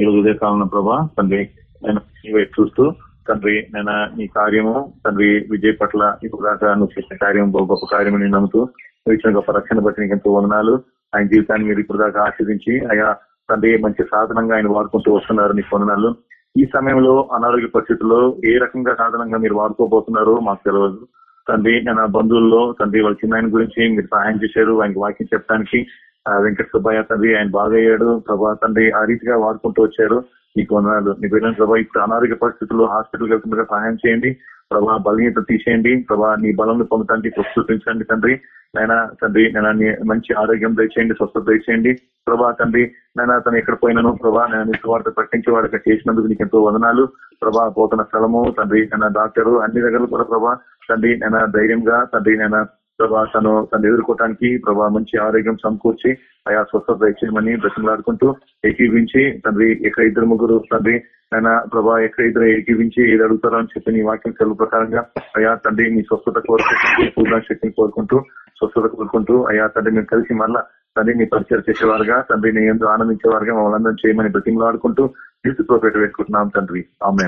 ఈ ఉదయ కాలంలో ప్రభా తండ్రి నేను చూస్తూ తండ్రి నేను నీ కార్యము తండ్రి విజయ్ పట్ల ఇప్పుడు దాకా నువ్వు చేసిన కార్యం గొప్ప గొప్ప నేను నమ్ముతూ ఇచ్చిన గొప్ప రక్షణ బట్టి నీకు ఎంతో వందనాలు. ఆయన జీవితాన్ని మీరు ఇప్పుడు దాకా ఆస్వాదించి అయా తండ్రి మంచి సాధనంగా ఆయన వాడుకుంటూ వస్తున్నారు నీకు వందనాలు. ఈ సమయంలో అనారోగ్య పరిస్థితుల్లో ఏ రకంగా సాధనంగా మీరు వాడుకోబోతున్నారో మాకు తెలియదు తండ్రి నేను బంధువుల్లో తండ్రి వాళ్ళ చిన్న ఆయన గురించి మీరు సహాయం చేశారు ఆయనకి వాక్యం చెప్పడానికి వెంకట సుబ్బయ్య తండ్రి ఆయన బాగయ్యాడు ప్రభా తండ్రి ఆ రీతిగా వాడుకుంటూ వచ్చారు నీకు వందనాలు. నీ పిల్లలు ప్రభా. ఇప్పుడు అనారోగ్య పరిస్థితుల్లో హాస్పిటల్కి వెళ్తుండగా సహాయం చేయండి. ప్రభా బలహీనత తీసేయండి. ప్రభా నీ బలం పొందడానికి చూపించండి తండ్రి. నైనా తండ్రి నేను మంచి ఆరోగ్యం దయచేయండి స్వస్థత దయచేయండి. ప్రభా తండ్రి నేను తను ఎక్కడ పోయినాను ప్రభా నేను నీ వార్త ప్రకటించే వాడికి చేసినందుకు నీకు ఎంతో వందనాలు. ప్రభా పోతున్న స్థలము తండ్రి నేను డాక్టరు అన్ని దగ్గర కూడా ప్రభా తండ్రి నేను ధైర్యంగా తండ్రి నేను ప్రభా తను తను ఎదుర్కోవటానికి ప్రభా మంచి ఆరోగ్యం సమకూర్చి ఆయా స్వస్థత దయచేయమని బ్రతిమలాడుకుంటూ ఏకీవించి తండ్రి ఎక్కడ ఇద్దరు ముగ్గురు తండ్రి ఆయన ప్రభా ఎక్కడ ఇద్దరు ఏకీవించి ఏది అడుగుతారో అని చెప్పి నీ వాక్యం సెలవు ప్రకారంగా అయా తండ్రి నీ స్వస్థత కోరుకుంటూ పూర్ణ శక్తిని కోరుకుంటూ స్వస్థత కోరుకుంటూ అయా తండ్రి మేము కలిసి మళ్ళా తండ్రి నీ పరిచయం చేసేవారుగా తండ్రి నీ ఎందుకు ఆనందించేవారుగా మమ్మల్ని అందరం చేయమని బ్రతిమలాడుకుంటూ పెట్టి పెట్టుకుంటున్నాం తండ్రి. ఆమె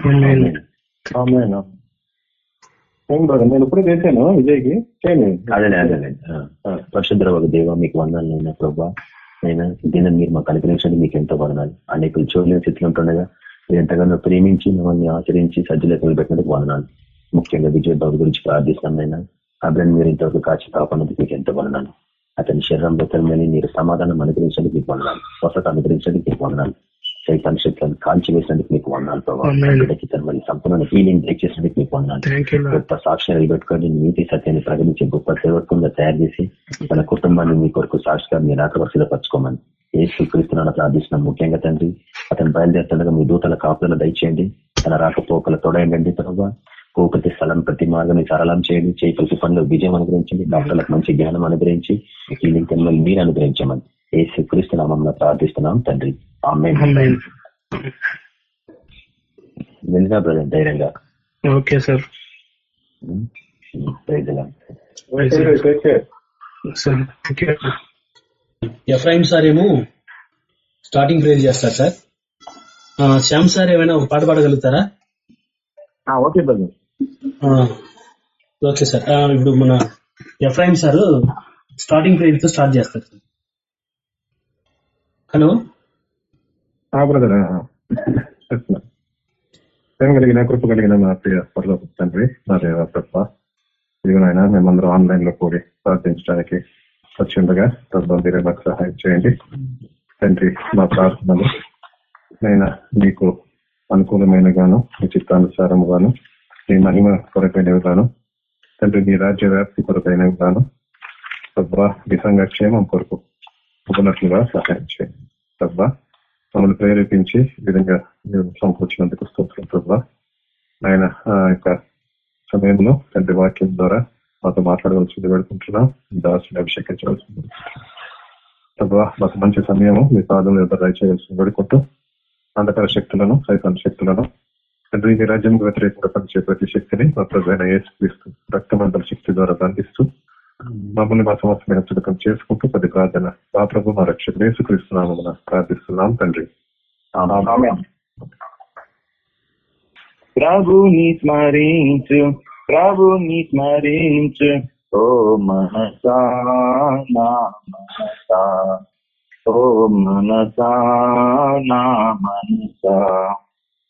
బ్రదర్ నేను ఇప్పుడే చేశాను విజయ్కి. చేయండి. అదే అదే పరిశుద్ధ ఒక దేవ మీకు వందాలు అయినా ప్రభా. అయినా దినం మీరు మాకు అనుగ్రహించండి మీకు ఎంతో వందనాలు అనేకులు చూడలేని స్థితిలో ఉంటుండగా మీరు ఎంతగానో ప్రేమించి మమ్మల్ని ఆచరించి సజ్జలకు పెట్టినందుకు వందనాలు. ముఖ్యంగా విజయ్ బాబు గురించి ప్రార్థిస్తున్నాయినా అబ్రన్ మీరు ఇంతవరకు కాచి కాపాడినందుకు మీకు ఎంతో వందనాలు అతని శరీరంలో తరమని మీరు సమాధానం అనుగ్రహించడానికి మీకు వందనాలు. స్వస్థత అనుగ్రహించడానికి మీకు వందనాలు. సైతాన్ శక్తులను కాల్చి వేసినందుకు మీకు వందనాలు ప్రభావికి తరమని సంపూర్ణ హీలింగ్ చేసినందుకు మీకు వందనాలు. గొప్ప సాక్షి నిలబెట్టుకొని నీతి సత్యాన్ని ప్రకటించి గొప్ప సేవకంగా తయారు చేసి తన కుటుంబాన్ని మీ కొరకు సాక్షిగా మీరు ఆకర్షితపరచుకోమని ఏ స్వీకరిస్తున్నాను ప్రార్థిస్తున్నాం. ముఖ్యంగా తండ్రి అతను బయలుదేరుతుండగా మీ దూతల కాపులను దయచేయండి. తన రాకపోకల తొడయండి ప్రతి స్థలం ప్రతి మార్గం సరళం చేయండి. చేయి ప్రతి పనిలో విజయం అనుగ్రహించండి. డాక్టర్లకు మంచి జ్ఞానం అనుగ్రహించి హీలింగ్ కన్నులు మీరు అనుగ్రహించమని ఏ స్వీకరిస్తు నామంలో ప్రార్థిస్తున్నాం తండ్రి. ఆమె వెళ్ళినా బ్రదర్ ధైర్యంగా. Okay sir. ఎఫ్రాయిం సార్ ఏమో స్టార్టింగ్ ప్రేజ్ చేస్తారు సార్. ఆ, శ్యామ్ సార్ ఏమైనా ఒక పాట పాడగలుగుతారా? Okay brother. Okay sir. ఇప్పుడు మన ఎఫ్ఐఎం సార్ స్టార్టింగ్ ప్రేజ్తో స్టార్ట్ చేస్తారు సార్. హలో? బ్రదర్ ప్రేమ కలిగిన కృప కలిగిన నా ప్రియ పరలోక తండ్రి నా దేవ తప్ప. ఇదిగోనైనా మేమందరం ఆన్లైన్లో కూడి ప్రార్థించడానికి వచ్చిండగా ఉండగా మీరే మాకు సహాయం చేయండి. తండ్రి మా ప్రార్థనలు నైనా మీకు అనుకూలమైన గాను నీ గాను మీ మహిమ కొరకైనవి గాను తండ్రి మీ రాజ్య వ్యాప్తి కొరకైనవి గాను ప్రభా నీ క్షేమం కొరకు ఉన్నట్లుగా సహాయం చేయండి. ప్రభా మమ్మల్ని ప్రేరేపించి విధంగా మీరు సమకూర్చినందుకు స్తోత్రం ప్రభా ఆయన ఆ యొక్క సమయంలో తండ్రి వాక్యం ద్వారా మాతో మాట్లాడవలసింది పెడుకుంటున్నాం దాసుని అభిషేకించవలసింది తద్వా మాకు మంచి సమయము మీ పాదంలో ఎదురు చేయవలసింది పెడుకుంటూ అంధకర శక్తులను సైతాన్ శక్తులను తండ్రి మీ రాజ్యం వ్యతిరేకంగా పనిచే ప్రతి శక్తిని మా ప్రజైన ఏసుక్రీస్తు రక్తమంతల శక్తి ద్వారా బంధిస్తూ మమ్మల్ని మా సమస్యమైన చుడకం చేసుకుంటూ పది ప్రార్థన. మా ప్రభు మా రక్షకుడు యేసుక్రీస్తున్నామని ప్రార్థిస్తున్నాం తండ్రి. ప్రభుని స్మరించు ప్రభుని స్మరించు. ఓ నా మనసా. ఓ మనసా నా మనసా.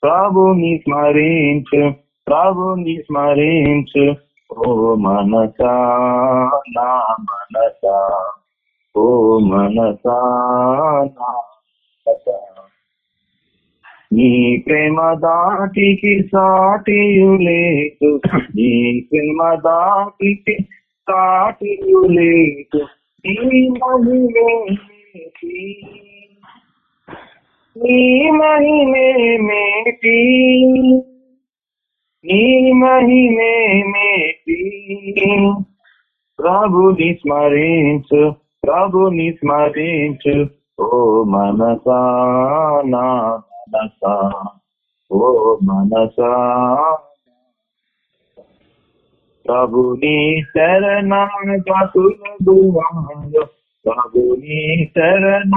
ప్రభుని స్మరించు ప్రభుని స్మరించు. ఓ మనసా నా మనసా ఓ మనసా నా మనసా. నీ ప్రేమ దాటికి సాటియులేదు నీ ప్రేమ దాటికి సాటియులేదు నీ మహిళ నీ మహిమే మేటి నీ మహిమే మేటి ప్రభుని స్మరించు ప్రభుని స్మరించు ఓ మనసా నా మనసా ఓ మనసా ప్రభుని శరణ గతులగువారు ప్రభుని శరణ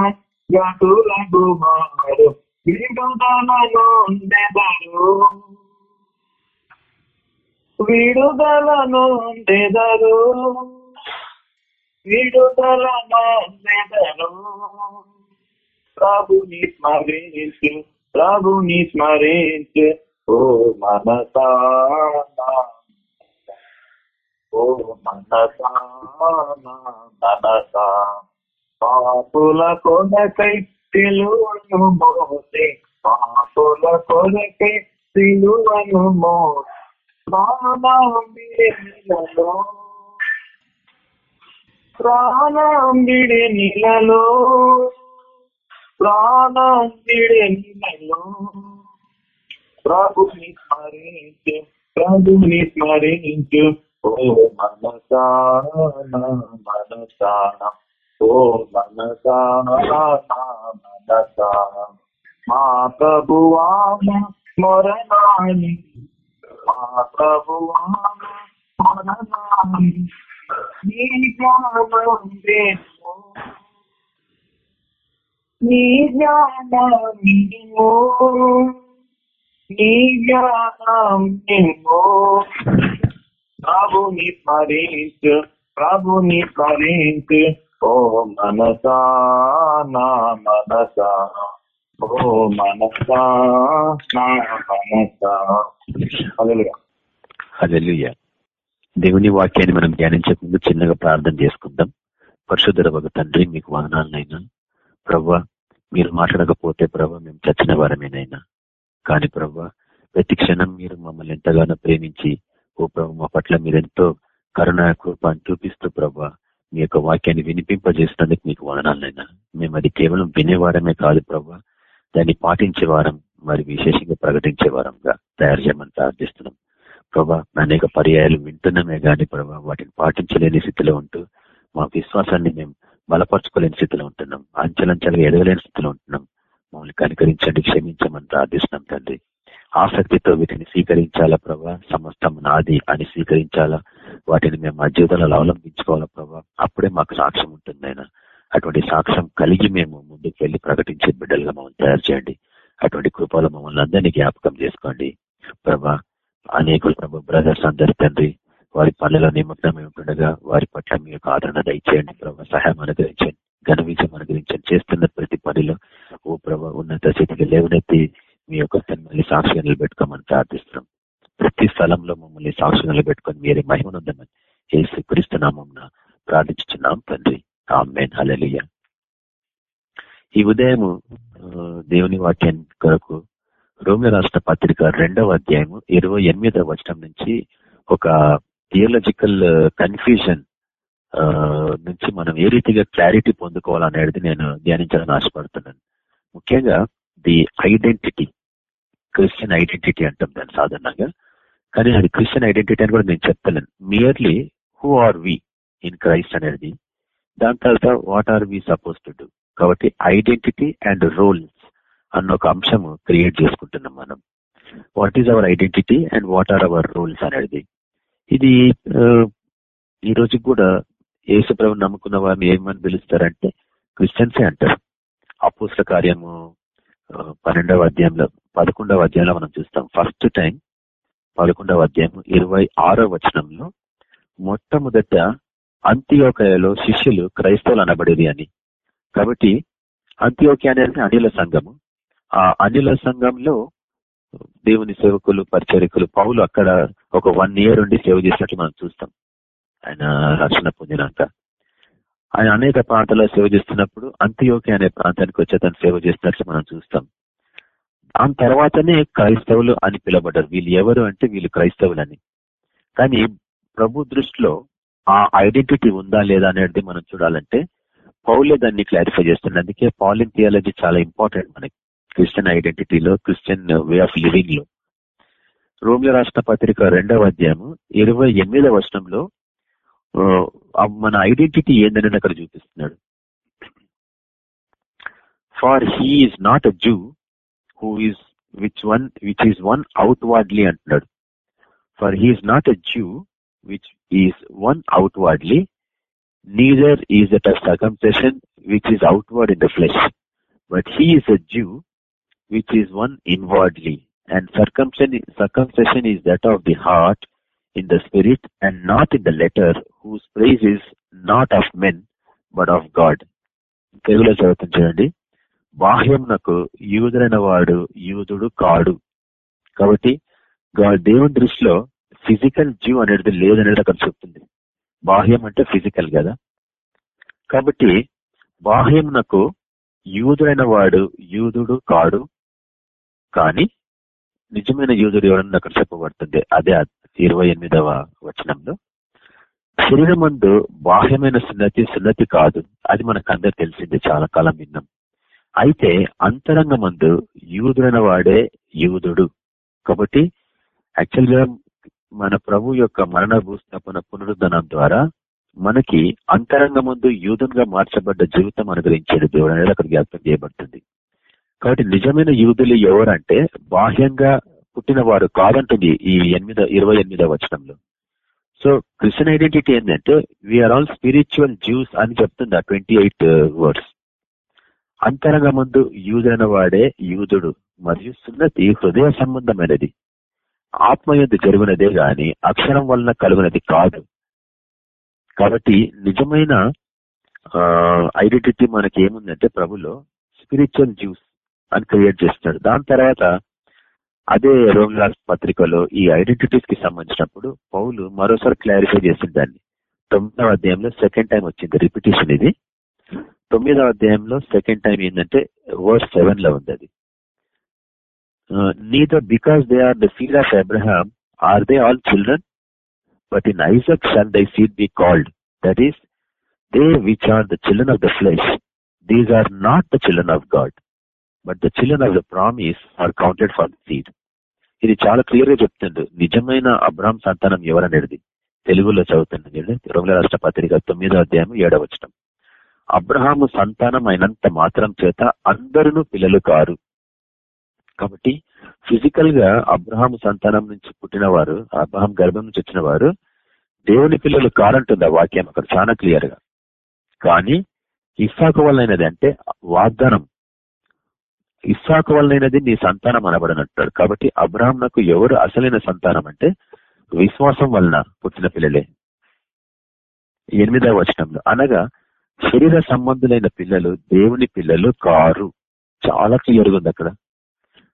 గతులగువారు విడుదలలో ఉండెదరు. విడుదలను ఉండెదరు. విడుదలను ఉండెదరు. ప్రభుని స్మరించు ప్రభుని స్మరించు ఓ మనసా ఓ మనసా మనసా. పాపుల కొనకై సిలువను మోసే. పాపుల కొనకై సిలువను మోసే. ప్రాణంబిడిలో ప్రాణంబిడి నీళ్ళలో ప్రాణంబిడి నీళ్ళలో ప్రభుని స్మరించు ప్రభుని స్మరించు. ఓ మనసాన మనసాన. ఓ మనసా మనసా మా ప్రభువా మొరనాని మా ప్రభువా మొరనాని నీ జ్ఞానం నీ నీ ప్రభుని స్మరించు ప్రభుని స్మరించు ఓ మనసా నా మనసా. ఓ మనసా నా మనసా. హల్లెలూయా. దేవుని వాక్యాన్ని మనం ధ్యానించక ముందు చిన్నగా ప్రార్థన చేసుకుందాం. పరిశుద్ధుల ఒక తండ్రి మీకు వదనాలనైనా. ప్రవ్వ మీరు మాట్లాడకపోతే ప్రభా మేము చచ్చిన వారమేనైనా. కానీ ప్రవ్వ ప్రతి క్షణం మీరు మమ్మల్ని ఎంతగానో ప్రేమించి ఓ ప్రభు మా పట్ల మీరెంతో కరుణ కృపాన్ని చూపిస్తూ ప్రభా మీ యొక్క వాక్యాన్ని వినిపింపజేసినందుకు మీకు వదనాలైనా మేము అది కేవలం వినేవారమే కాదు ప్రభా. దాన్ని పాటించే వారం మరి విశేషంగా ప్రకటించే వారంగా తయారు చేయమని ప్రార్థిస్తున్నాం. ప్రభా అనేక పర్యాయాలు వింటున్నామే గాని ప్రభా వాటిని పాటించలేని స్థితిలో ఉంటూ మా విశ్వాసాన్ని మేము బలపరచుకోలేని స్థితిలో ఉంటున్నాం. అంచెలంచెలుగా ఎదగలేని స్థితిలో ఉంటున్నాం. మమ్మల్ని కనికరించండి క్షమించమని ప్రార్థిస్తున్నాం తండ్రి. ఆసక్తితో వీటిని స్వీకరించాలా ప్రభా? సమస్తం నాది అని స్వీకరించాలా? వాటిని మేము మా జీవితంలో అవలంబించుకోవాలా ప్రభా? అప్పుడే మాకు సాక్ష్యం ఉంటుంది ఆయన అటువంటి సాక్ష్యం కలిగి మేము ముందుకు వెళ్ళి ప్రకటించే బిడ్డలుగా మమ్మల్ని తయారు చేయండి. అటువంటి కృపలో మమ్మల్ని అందరినీ జ్ఞాపకం చేసుకోండి. ప్రభా అనేకులు ప్రభు బ్రదర్స్ అందరి తండ్రి వారి పనుల నిమగ్నం ఉంటుండగా వారి పట్ల మీ యొక్క ఆదరణ దయచేయండి ప్రభావ సహాయం అనుగ్రహించండి. ఘన విజయం అనుగ్రహించండి. చేస్తున్న ప్రతి పనిలో ఓ ప్రభా ఉన్నత స్థితికి లేవనెత్తి మీ యొక్క మళ్ళీ సాక్షిగా నిలబెట్టుకోమని ప్రార్థిస్తున్నాం. ప్రతి స్థలంలో మమ్మల్ని సాక్షి నిలబెట్టుకొని మీరే మహిమనుందమని ఏసు క్రీస్తునామం ప్రార్థించున్నాం తండ్రి. ఆమెన్. ఈ ఉదయము దేవుని వాక్యం కొరకు రోమి రాష్ట్ర పత్రిక రెండవ అధ్యాయము ఇరవై ఎనిమిదవ వచనం నుంచి ఒక థియోలజికల్ కన్ఫ్యూజన్ నుంచి మనం ఏ రీతిగా క్లారిటీ పొందుకోవాలనేది నేను ధ్యానించాలని ఆశపడుతున్నాను. ముఖ్యంగా ది ఐడెంటిటీ క్రిస్టియన్ ఐడెంటిటీ అంటాం దాన్ని సాధారణంగా. కానీ అది క్రిస్టియన్ ఐడెంటిటీ అని కూడా నేను చెప్తలేను merely who are we in Christ అనేది. దాని తర్వాత what are we supposed to do కాబట్టి ఐడెంటిటీ అండ్ రోల్స్ అన్న ఒక అంశము క్రియేట్ చేసుకుంటున్నాం మనం. What is our identity and what are our roles అనేది. ఇది ఈ రోజు కూడా యేసుప్రభు నమ్ముకున్న వారిని ఏమని పిలుస్తారంటే క్రిస్టియన్సే అంటారు. అపోస్ల కార్యము పన్నెండవ అధ్యాయంలో. పదకొండవ అధ్యాయంలో మనం చూస్తాం. ఫస్ట్ టైం పదకొండవ అధ్యాయం ఇరవై ఆరో వచనంలో మొట్టమొదట అంత్యోకయలో శిష్యులు క్రైస్తవులు అనబడేది అని. కాబట్టి అంత్యోక్య అనేది అనిల సంఘము. ఆ అనిల సంఘంలో దేవుని సేవకులు పరిచరికులు పౌలు అక్కడ ఒక వన్ ఇయర్ ఉండి సేవ చేసినట్లు మనం చూస్తాం. ఆయన రక్షణ పొందినాక. ఆయన అనేక ప్రాంతాల్లో సేవ చేస్తున్నప్పుడు అంత్యోకి అనే ప్రాంతానికి వచ్చి అతను సేవ చేస్తున్నట్లు మనం చూస్తాం. దాని తర్వాతనే క్రైస్తవులు అని పిలవబడ్డారు. వీళ్ళు ఎవరు అంటే వీళ్ళు క్రైస్తవులని. కానీ ప్రభు దృష్టిలో ఆ ఐడెంటిటీ ఉందా లేదా అనేది మనం చూడాలంటే పౌలే దాన్ని క్లారిఫై చేస్తుంది అందుకే పాలిన్ థియాలజీ చాలా ఇంపార్టెంట్ మనకి. క్రిస్టియన్ ఐడెంటిటీలో క్రిస్టియన్ వే ఆఫ్ లివింగ్లో రోమిల రాష్ట్ర పత్రిక రెండవ అధ్యాయము ఇరవై ఎనిమిదవ వర్షంలో మన ఐడెంటిటీ ఏందని అక్కడ చూపిస్తున్నాడు. For he is not a Jew Who is which one which is one outwardly అంటున్నాడు for he is not a Jew which is one outwardly neither is that a circumcision which is outward in the flesh but he is a Jew which is one inwardly, and circumcision, circumcision is that of the heart in the spirit and not in the letter, whose praise is not of men, but of God. తెలుగులో చదువుతుంది చూడండి బాహ్యమునకు యూదుడైన వాడు యూదుడు కాడు. కాబట్టి దేవుని దృష్టిలో physical Jeev అనేది లేదనేది అక్కడ చెప్తుంది. బాహ్యం అంటే ఫిజికల్ కదా. కాబట్టి బాహ్యమునకు యూదుడైన వాడు యూదుడు కాడు. కానీ నిజమైన యూదుడు ఎవరన్నా అక్కడ చెప్పబడుతుంది. అదే ఇరవై ఎనిమిదవ వచనంలో. శరీరం ముందు బాహ్యమైన సున్నతి సున్నతి కాదు. అది మనకు అందరు తెలిసింది. చాలా కాలం విన్నాం. అయితే అంతరంగమందు యూదుడైన వాడే యూదుడు. కాబట్టి యాక్చువల్గా మన ప్రభు యొక్క మరణ భూస్థాపన పునరుద్ధరణం ద్వారా మనకి అంతరంగమందు యూదునిగా మార్చబడ్డ జీవితం అనుగ్రహించేది దేవుడు అనేది అక్కడ జ్ఞాపకం చేయబడుతుంది. కాబట్టి నిజమైన యూదులు ఎవరంటే బాహ్యంగా పుట్టిన వారు కాదంటుంది ఈ ఎనిమిదో ఇరవై ఎనిమిదో వచనంలో. సో క్రిస్టియన్ ఐడెంటిటీ ఏంటంటే we are all spiritual Jews అని చెప్తుంది ఆ ట్వంటీ ఎయిట్ వర్డ్స్ అంతరంగ ముందు యూదైన వాడే యూదుడు మరియు సున్నతి హృదయ సంబంధమైనది. ఆత్మ యుద్ధ జరిగినదే గాని అక్షరం వలన కలుగునది కాదు. కాబట్టి నిజమైన ఐడెంటిటీ మనకి ఏముందంటే ప్రభులో స్పిరిచువల్ జ్యూస్ అని క్రియేట్ చేస్తున్నాడు. దాని తర్వాత అదే రోమ్లాస్ పత్రికలో ఈ ఐడెంటిటీస్కి సంబంధించినప్పుడు పౌలు మరోసారి క్లారిఫై చేసిన దాన్ని. తొమ్మిదవ అధ్యాయంలో సెకండ్ టైం వచ్చింది రిపిటేషన్ ఇది. తొమ్మిదవ అధ్యాయంలో సెకండ్ టైం ఏంటంటే వర్స్ సెవెన్లో ఉంది అది. Neither because they are the seed of Abraham are they all children but in Isaac shall thy seed be called that is they which are the children of the flesh these are not the children of God but the children of the promise are counted for the seed ఇది చాలా క్లియర్గా చెప్తుండ్రు నిజమైన Abram సంతానం ఎవరనేది తెలుగులో చదువుతుంది రోమిల రాష్ట్ర పత్రిక తొమ్మిదో అధ్యాయం ఏడవచనం అబ్రహాము సంతానం అయినంత మాత్రం చేత అందరూ పిల్లలు కారు. కాబట్టి ఫిజికల్గా అబ్రహాము సంతానం నుంచి పుట్టిన వారు అబ్రహాం గర్భం నుంచి వచ్చిన వారు దేవుని పిల్లలు కారంటుంది ఆ వాక్యం అక్కడ చాలా క్లియర్గా కానీ ఇస్సాకు వల్లైనది అంటే వాగ్దానం. ఇస్సాకు వల్లైనది నీ సంతానం అనబడనంటాడు కాబట్టి అబ్రహాంనకు ఎవరు అసలైన సంతానం అంటే విశ్వాసం వలన పుట్టిన పిల్లలే. ఎనిమిదవ వచనంలో అనగా శరీర సంబంధులైన పిల్లలు దేవుని పిల్లలు కారు. చాలా క్లియర్గా ఉంది అక్కడ.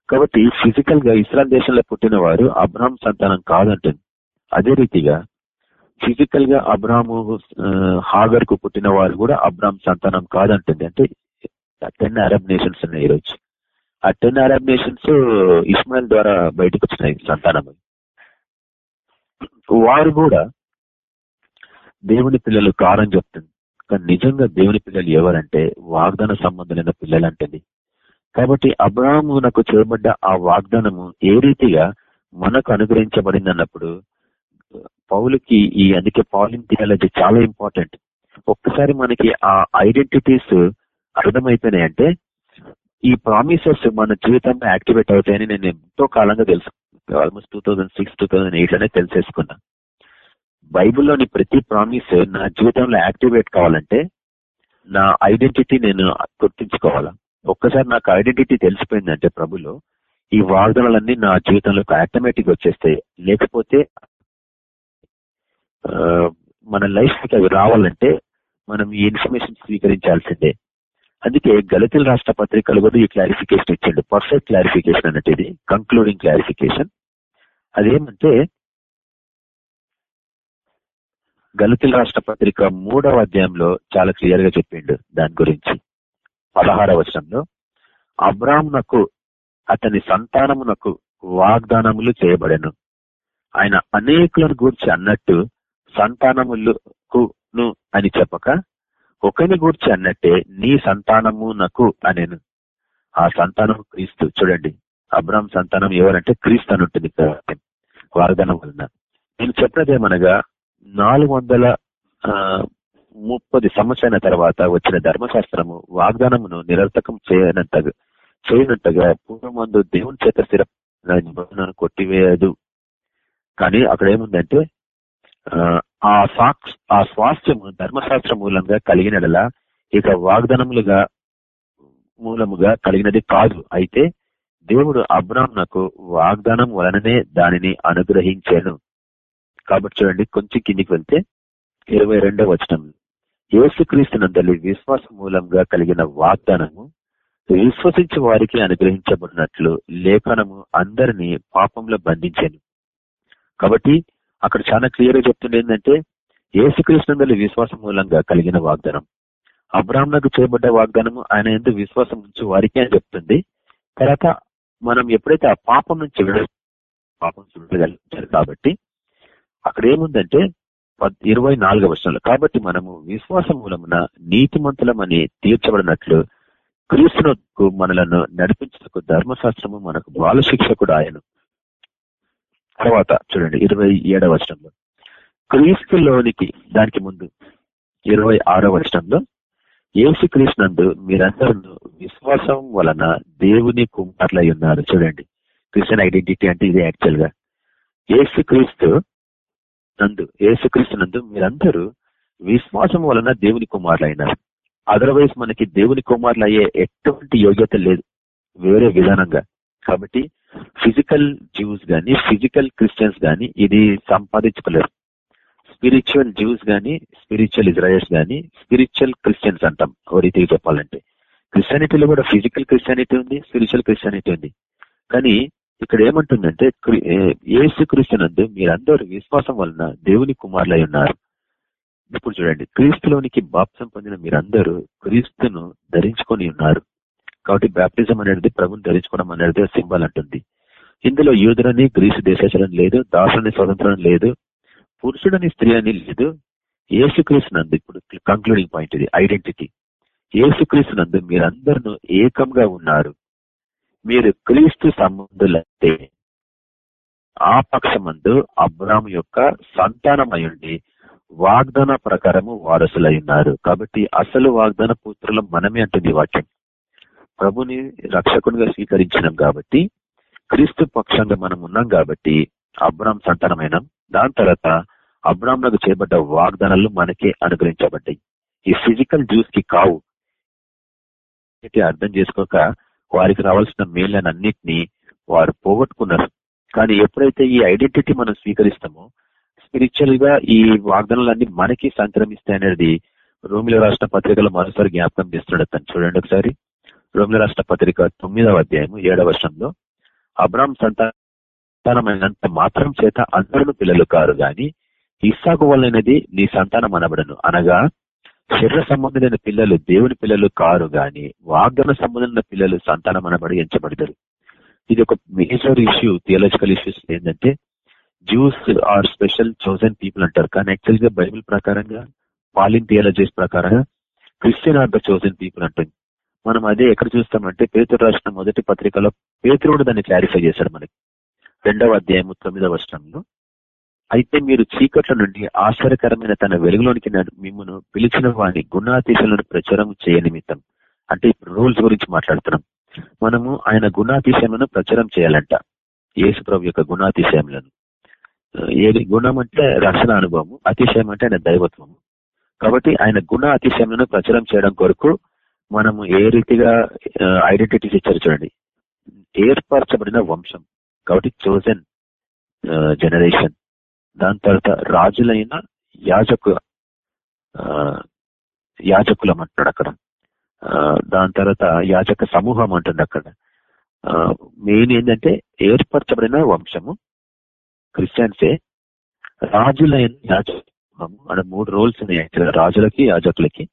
కాబట్టి ఫిజికల్గా ఇస్రాయల్ దేశంలో పుట్టిన వారు అబ్రాహం సంతానం కాదంటుంది అదే రీతిగా ఫిజికల్గా అబ్రాహము హాగర్కు పుట్టిన వారు కూడా అబ్రాహం సంతానం కాదంటుంది అంటే టెన్ అరబ్ నేషన్స్ ఉన్నాయి ఈరోజు. ఆ టెన్ అరబ్ నేషన్స్ ఇస్మాయిల్ ద్వారా బయటకు వచ్చినాయి సంతానం వారు కూడా దేవుని పిల్లలు కారని చెప్తుంది. కానీ నిజంగా దేవుని పిల్లలు ఎవరంటే వాగ్దాన సంబంధమైన పిల్లలు కాబట్టి అబ్రాహ్మునకు చేయబడ్డ ఆ వాగ్దానము ఏ రీతిగా మనకు అనుగ్రహించబడింది అన్నప్పుడు పౌలకి ఈ అందుకే పౌలిన్ థియాలజీ చాలా ఇంపార్టెంట్. ఒక్కసారి మనకి ఆ ఐడెంటిటీస్ అర్థమైపోయినాయంటే ఈ ప్రామిసెస్ మన జీవితంలో యాక్టివేట్ అవుతాయని నేను ఎంతో కాలంగా తెలుసు. Almost two thousand six two thousand ఎయిట్లోనే తెలిసేసుకున్నా. బైబిల్లోని ప్రతి ప్రామిస్ నా జీవితంలో యాక్టివేట్ కావాలంటే నా ఐడెంటిటీ నేను గుర్తించుకోవాలా? ఒక్కసారి నాకు ఐడెంటిటీ తెలిసిపోయిందంటే ప్రభులో ఈ వాగ్దానాలన్నీ నా జీవితంలోకి ఆటోమేటిక్ వచ్చేస్తాయి. లేకపోతే మన లైఫ్కి అవి రావాలంటే మనం ఈ ఇన్ఫర్మేషన్ స్వీకరించాల్సిందే. అందుకే గలతిల రాష్ట్ర పత్రికలు కూడా ఈ క్లారిఫికేషన్ ఇచ్చిండు. పర్ఫెక్ట్ క్లారిఫికేషన్ అన్నట్టు ఇది. Concluding clarification. అదేమంటే గలతిల రాష్ట్ర పత్రిక మూడవ అధ్యాయంలో చాలా క్లియర్గా చెప్పిండు దాని గురించి. పదహార వచనంలో అబ్రాహ్మునకు అతని సంతానమునకు వాగ్దానములు చేయబడెను. ఆయన అనేకులను గూర్చి అన్నట్టు సంతానములకును అని చెప్పక ఒకని గూర్చి అన్నట్టే నీ సంతానము నాకు అనేను. ఆ సంతానం క్రీస్తు. చూడండి అబ్రాహం సంతానం ఎవరంటే క్రీస్తు అని ఉంటుంది వాగ్దానం వలన. నేను చెప్పినదేమనగా నాలుగు వందల ముప్పది సంవత్సరాల తర్వాత వచ్చిన ధర్మశాస్త్రము వాగ్దానమును నిరర్థకం చేయనంతగా చేయనట్టుగా పూర్వమందు దేవుని చేత స్థిర నిబంధనను కొట్టివేయదు. కానీ అక్కడ ఏముందంటే ఆ సాక్ష ఆ స్వాస్థ్యము ధర్మశాస్త్ర మూలంగా కలిగినడలా ఇక వాగ్దానములుగా మూలముగా కలిగినది కాదు. అయితే దేవుడు అబ్రాహ్మణకు వాగ్దానం వలననే దానిని అనుగ్రహించాను. కాబట్టి చూడండి కొంచెం కిందికి వెళ్తే ఇరవై రెండవ వచనం. యేసుక్రీస్తునందలి విశ్వాస మూలంగా కలిగిన వాగ్దానము విశ్వసించే వారికి అనుగ్రహించబడినట్లు లేఖనము అందరినీ పాపంలో బంధించాను. కాబట్టి అక్కడ చాలా క్లియర్గా చెప్తుండే ఏంటంటే యేసుక్రీస్తునందలి విశ్వాస మూలంగా కలిగిన వాగ్దానం. అబ్రాహ్మణకు చేయబడ్డ వాగ్దానము ఆయన ఎందుకు విశ్వాసం ఉంచి వారికి అని చెప్తుంది. తర్వాత మనం ఎప్పుడైతే ఆ పాపం నుంచి పాపం చూడగలుగుతారు కాబట్టి అక్కడ ఏముందంటే ఇరవై నాలుగవ వర్షంలో కాబట్టి మనము విశ్వాసం మూలమున నీతిమంతులమని తీర్చబడినట్లు క్రీస్తునకు మనలను నడిపించకు ధర్మశాస్త్రము మనకు బాల శిక్షకుడు ఆయను. తర్వాత చూడండి ఇరవై ఏడవ వచనంలో క్రీస్తులోనికి దానికి ముందు ఇరవై ఆరో వచనంలో ఏసు క్రీస్తునందు మీరందరూ విశ్వాసం వలన దేవుని కుమారులై ఉన్నారు. చూడండి క్రిస్టియన్ ఐడెంటిటీ అంటే ఇది యాక్చువల్గా ఏసు క్రీస్తు నందు ఏసుక్రీస్తు నందు మీరందరూ విశ్వాసం వలన దేవుని కుమారులు అయినారు అదర్వైజ్ మనకి దేవుని కుమారులు అయ్యే ఎటువంటి యోగ్యత లేదు. వేరే విధానంగా. కాబట్టి ఫిజికల్ జ్యూస్ గాని ఫిజికల్ క్రిస్టియన్స్ గాని ఇది సంపాదించుకోలేరు. స్పిరిచువల్ జ్యూస్ గాని స్పిరిచువల్ ఇజ్రాయల్స్ గాని స్పిరిచువల్ క్రిస్టియన్స్ అంటాం. ఓ రీతిగా చెప్పాలంటే. క్రిస్టియానిటీలో కూడా ఫిజికల్ క్రిస్టియానిటీ ఉంది స్పిరిచువల్ క్రిస్టియానిటీ ఉంది. కానీ ఇక్కడ ఏమంటుందంటే ఏసు క్రీస్తునందు మీరందరూ విశ్వాసం వలన దేవుని కుమారులై ఉన్నారు. ఇప్పుడు చూడండి క్రీస్తులోనికి బాప్సం పొందిన మీరందరూ క్రీస్తును ధరించుకొని ఉన్నారు. కాబట్టి బ్యాప్టిజం అనేది ప్రభుని ధరించుకోవడం అనేది సింబల్ అంటుంది. ఇందులో యూదులని గ్రీసు దేశం లేదు దాసుని స్వతంత్రం లేదు పురుషుడని స్త్రీ అని లేదు ఏసుక్రీస్తునందు ఇప్పుడు కంక్లూడింగ్ పాయింట్ ఇది ఐడెంటిటీ ఏసుక్రీస్తునందు మీరందరూ ఏకంగా ఉన్నారు. మీరు క్రీస్తు సంబంధులంటే ఆ పక్షమందు అబ్రామ్ యొక్క సంతానమయుండి వాగ్దాన ప్రకారము వారసులై ఉన్నారు. కాబట్టి అసలు వాగ్దాన పుత్రులు మనమే అంటుంది వాక్యం. ప్రభుని రక్షకునిగా స్వీకరించినాం కాబట్టి క్రీస్తు పక్షంగా మనం ఉన్నాం కాబట్టి అబ్రామ్ సంతానమైన. దాని తర్వాత అబ్రామ్లకు చేపడ్డ వాగ్దానాలు మనకే అనుగ్రహించబడ్డాయి. ఈ ఫిజికల్ జ్యూస్కి కావు అర్థం చేసుకోక వారికి రావాల్సిన మేళ్ళనన్నింటినీ వారు పోగొట్టుకున్నారు. కానీ ఎప్పుడైతే ఈ ఐడెంటిటీ మనం స్వీకరిస్తామో స్పిరిచువల్గా ఈ వాగ్దానాలన్నీ మనకి సంక్రమిస్తాయనేది రోమిల రాష్ట్ర పత్రికలో మరోసారి జ్ఞాపకం చేస్తున్నాడు తను చూడండి ఒకసారి. రోమిల రాష్ట్ర పత్రిక తొమ్మిదవ అధ్యాయం ఏడవ వర్షంలో అబ్రామ్ సంతానమైనంత మాత్రం చేత అందరూ పిల్లలు కారు గాని ఇస్సాకు వల్లనేది నీ సంతానం అనబడను. అనగా శరీర సంబంధమైన పిల్లలు దేవుని పిల్లలు కారు గాని వాగ్దాన సంబంధమైన పిల్లలు సంతానం అనబడి ఎంచబడతారు. ఇది ఒక మేజర్ ఇష్యూ థియలాజికల్ ఇష్యూస్ ఏంటంటే Jews are special chosen people అంటారు. కానీ యాక్చువల్గా బైబిల్ ప్రకారంగా పాలిన్ థియాలజీస్ ప్రకారంగా Christian are the chosen people అంటుంది మనం అదే ఎక్కడ చూస్తామంటే పేతుడు రాసిన మొదటి పత్రికలో పేతుడు దాన్ని క్లారిఫై చేశాడు మనకి. రెండవ అధ్యాయం తొమ్మిదవ వర్షంలో అయితే మీరు చీకట్ల నుండి ఆశ్చర్యకరమైన తన వెలుగులోనికి మిమ్మల్ని పిలిచిన వాడిని గుణాతీశాలను ప్రచారం చేయ నిమిత్తం. అంటే ఇప్పుడు రూల్స్ గురించి మాట్లాడుతున్నాం. మనము ఆయన గుణాతిశయములను ప్రచారం చేయాలంట. యేసు ప్రభు యొక్క గుణాతిశయములను ఏది గుణం అంటే రక్షణ అనుభవము అతిశయం అంటే ఆయన దైవత్వము. కాబట్టి ఆయన గుణ అతిశయములను ప్రచారం చేయడం కొరకు మనము ఏ రీతిగా ఐడెంటిటీస్ ఇచ్చారు చూడండి. ఏర్పరచబడిన వంశం. కాబట్టి చోజన్ జనరేషన్ దాని తర్వాత రాజులైన యాజకు యాజకులం అంటాడు అక్కడ. దాని తర్వాత యాజక సమూహం అంటుంది అక్కడ. మెయిన్ ఏంటంటే ఏర్పరచబడిన వంశము క్రిస్టియన్సే రాజులైన యాజకము అక్కడ మూడు రోల్స్ ఉన్నాయి రాజులకి యాజకులకి.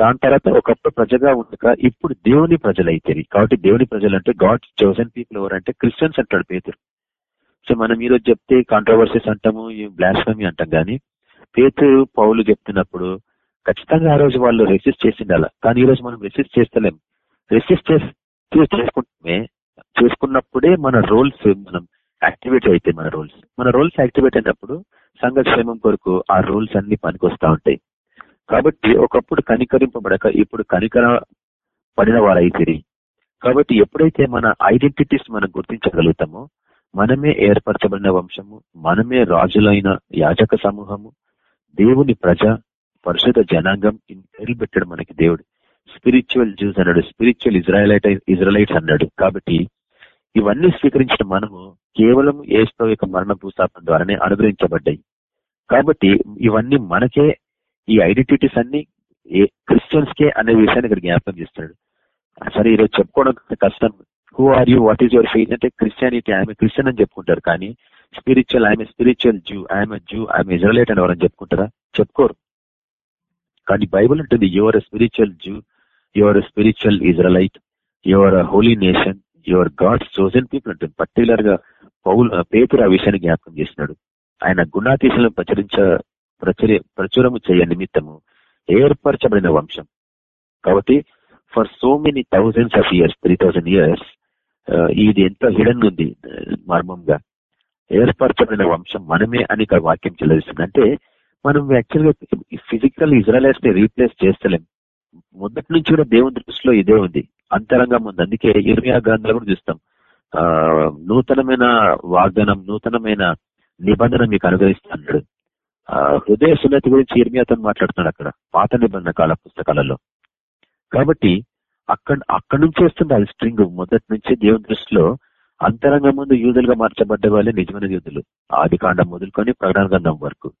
దాని తర్వాత ఒకప్పుడు ప్రజగా ఉండక ఇప్పుడు దేవుని ప్రజలు అయితే కాబట్టి దేవుని ప్రజలు అంటే గాడ్ చోజన్ పీపుల్ ఎవరంటే క్రిస్టియన్స్ అంటాడు పేతురు. సో మనం ఈరోజు చెప్తే కాంట్రవర్సీస్ అంటాము బ్లాస్ఫమీ అంటాం కానీ పేతురు పౌలు చెప్తున్నప్పుడు ఖచ్చితంగా ఆ రోజు వాళ్ళు రెసిస్ట్ చేసిండాల కానీ ఈ రోజు మనం రెసిస్ట్ చేస్తలేం. రెసిస్ట్ చేసుకుంటే చేసుకున్నప్పుడే మన రోల్స్ మనం యాక్టివేట్ అయితే మన రోల్స్ మన రోల్స్ యాక్టివేట్ అయినప్పుడు సంఘక్షేమం కొరకు ఆ రూల్స్ అన్ని పనికొస్తా ఉంటాయి. కాబట్టి ఒకప్పుడు కనికరింపబడక ఇప్పుడు కనికర పడిన వారైతే కాబట్టి ఎప్పుడైతే మన ఐడెంటిటీస్ మనం గుర్తించగలుగుతామో మనమే ఏర్పరచబడిన వంశము మనమే రాజులైన యాజక సమూహము దేవుని ప్రజ పరిశుద్ధ జనాంగం పేర్లు పెట్టాడు మనకి దేవుడు. స్పిరిచువల్ జ్యూస్ అన్నాడు స్పిరిచువల్ ఇజ్రాయలైట్ ఇజ్రాయలైట్స్ అన్నాడు. కాబట్టి ఇవన్నీ స్వీకరించిన మనము కేవలం ఏస్తో యొక్క మరణ భూస్థాపన ద్వారానే అనుగ్రహించబడ్డాయి. కాబట్టి ఇవన్నీ మనకే ఈ ఐడెంటిటీస్ అన్ని క్రిస్టియన్స్ కే అనే విషయాన్ని ఇక్కడ జ్ఞాపకం చేస్తున్నాడు. సరే ఈరోజు చెప్పుకోవడం కష్టం. Who are you what is your faith అంటే క్రిస్టియానిటీ ఆమె క్రిస్టియన్ అని చెప్పుకుంటారు. కానీ స్పిరిచువల్ ఆమె స్పిరిచువల్ జూ ఆమె జూ ఐఎమ్ అనేవారు అని ఎవరని చెప్పుకుంటారా? చెప్పుకోరు. కానీ బైబుల్ ఉంటుంది your spiritual Jew your spiritual Israelite your holy nation your God's chosen people ఉంటుంది పర్టికులర్గా పౌల్ పేతురు ఆ విషయాన్ని జ్ఞాపకం చేస్తున్నాడు. ఆయన గుణాతీశలను ప్రచురించ ప్రచురి ప్రచురము చేయ నిమిత్తము ఏర్పరచబడిన వంశం. కాబట్టి for so many thousands of years three thousand years ఇది ఎంతో హిడన్ ఉంది మర్మంగా. ఏర్పరచబడిన వంశం మనమే అని ఇక్కడ వాక్యం చెల్లిస్తుంది అంటే మనం యాక్చువల్గా ఫిజికల్ ఇజ్రాయలైట్స్ని రీప్లేస్ చేస్తలేం. మొదటి నుంచి కూడా దేవుని దృష్టిలో ఇదే ఉంది. అంతరంగం ఉంది. అందుకే ఇరవై గ్రంథాలు కూడా చూస్తాం. ఆ నూతనమైన వాగ్దానం నూతనమైన నిబంధన మీకు అనుగ్రహిస్తున్నాడు హృదయ సున్నతి గురించి ఇర్మియాతో మాట్లాడుతున్నాడు అక్కడ పాత నిబంధన కాల పుస్తకాలలో. కాబట్టి అక్కడ అక్కడి నుంచి వస్తుంది అది స్ట్రింగ్. మొదటి నుంచి దేవుని దృష్టిలో అంతరంగం ముందు యూదులుగా మార్చబడ్డ వాళ్ళే నిజమైన యూదులు. ఆది కాండం మొదలుకొని ప్రకటన గంధం వరకు.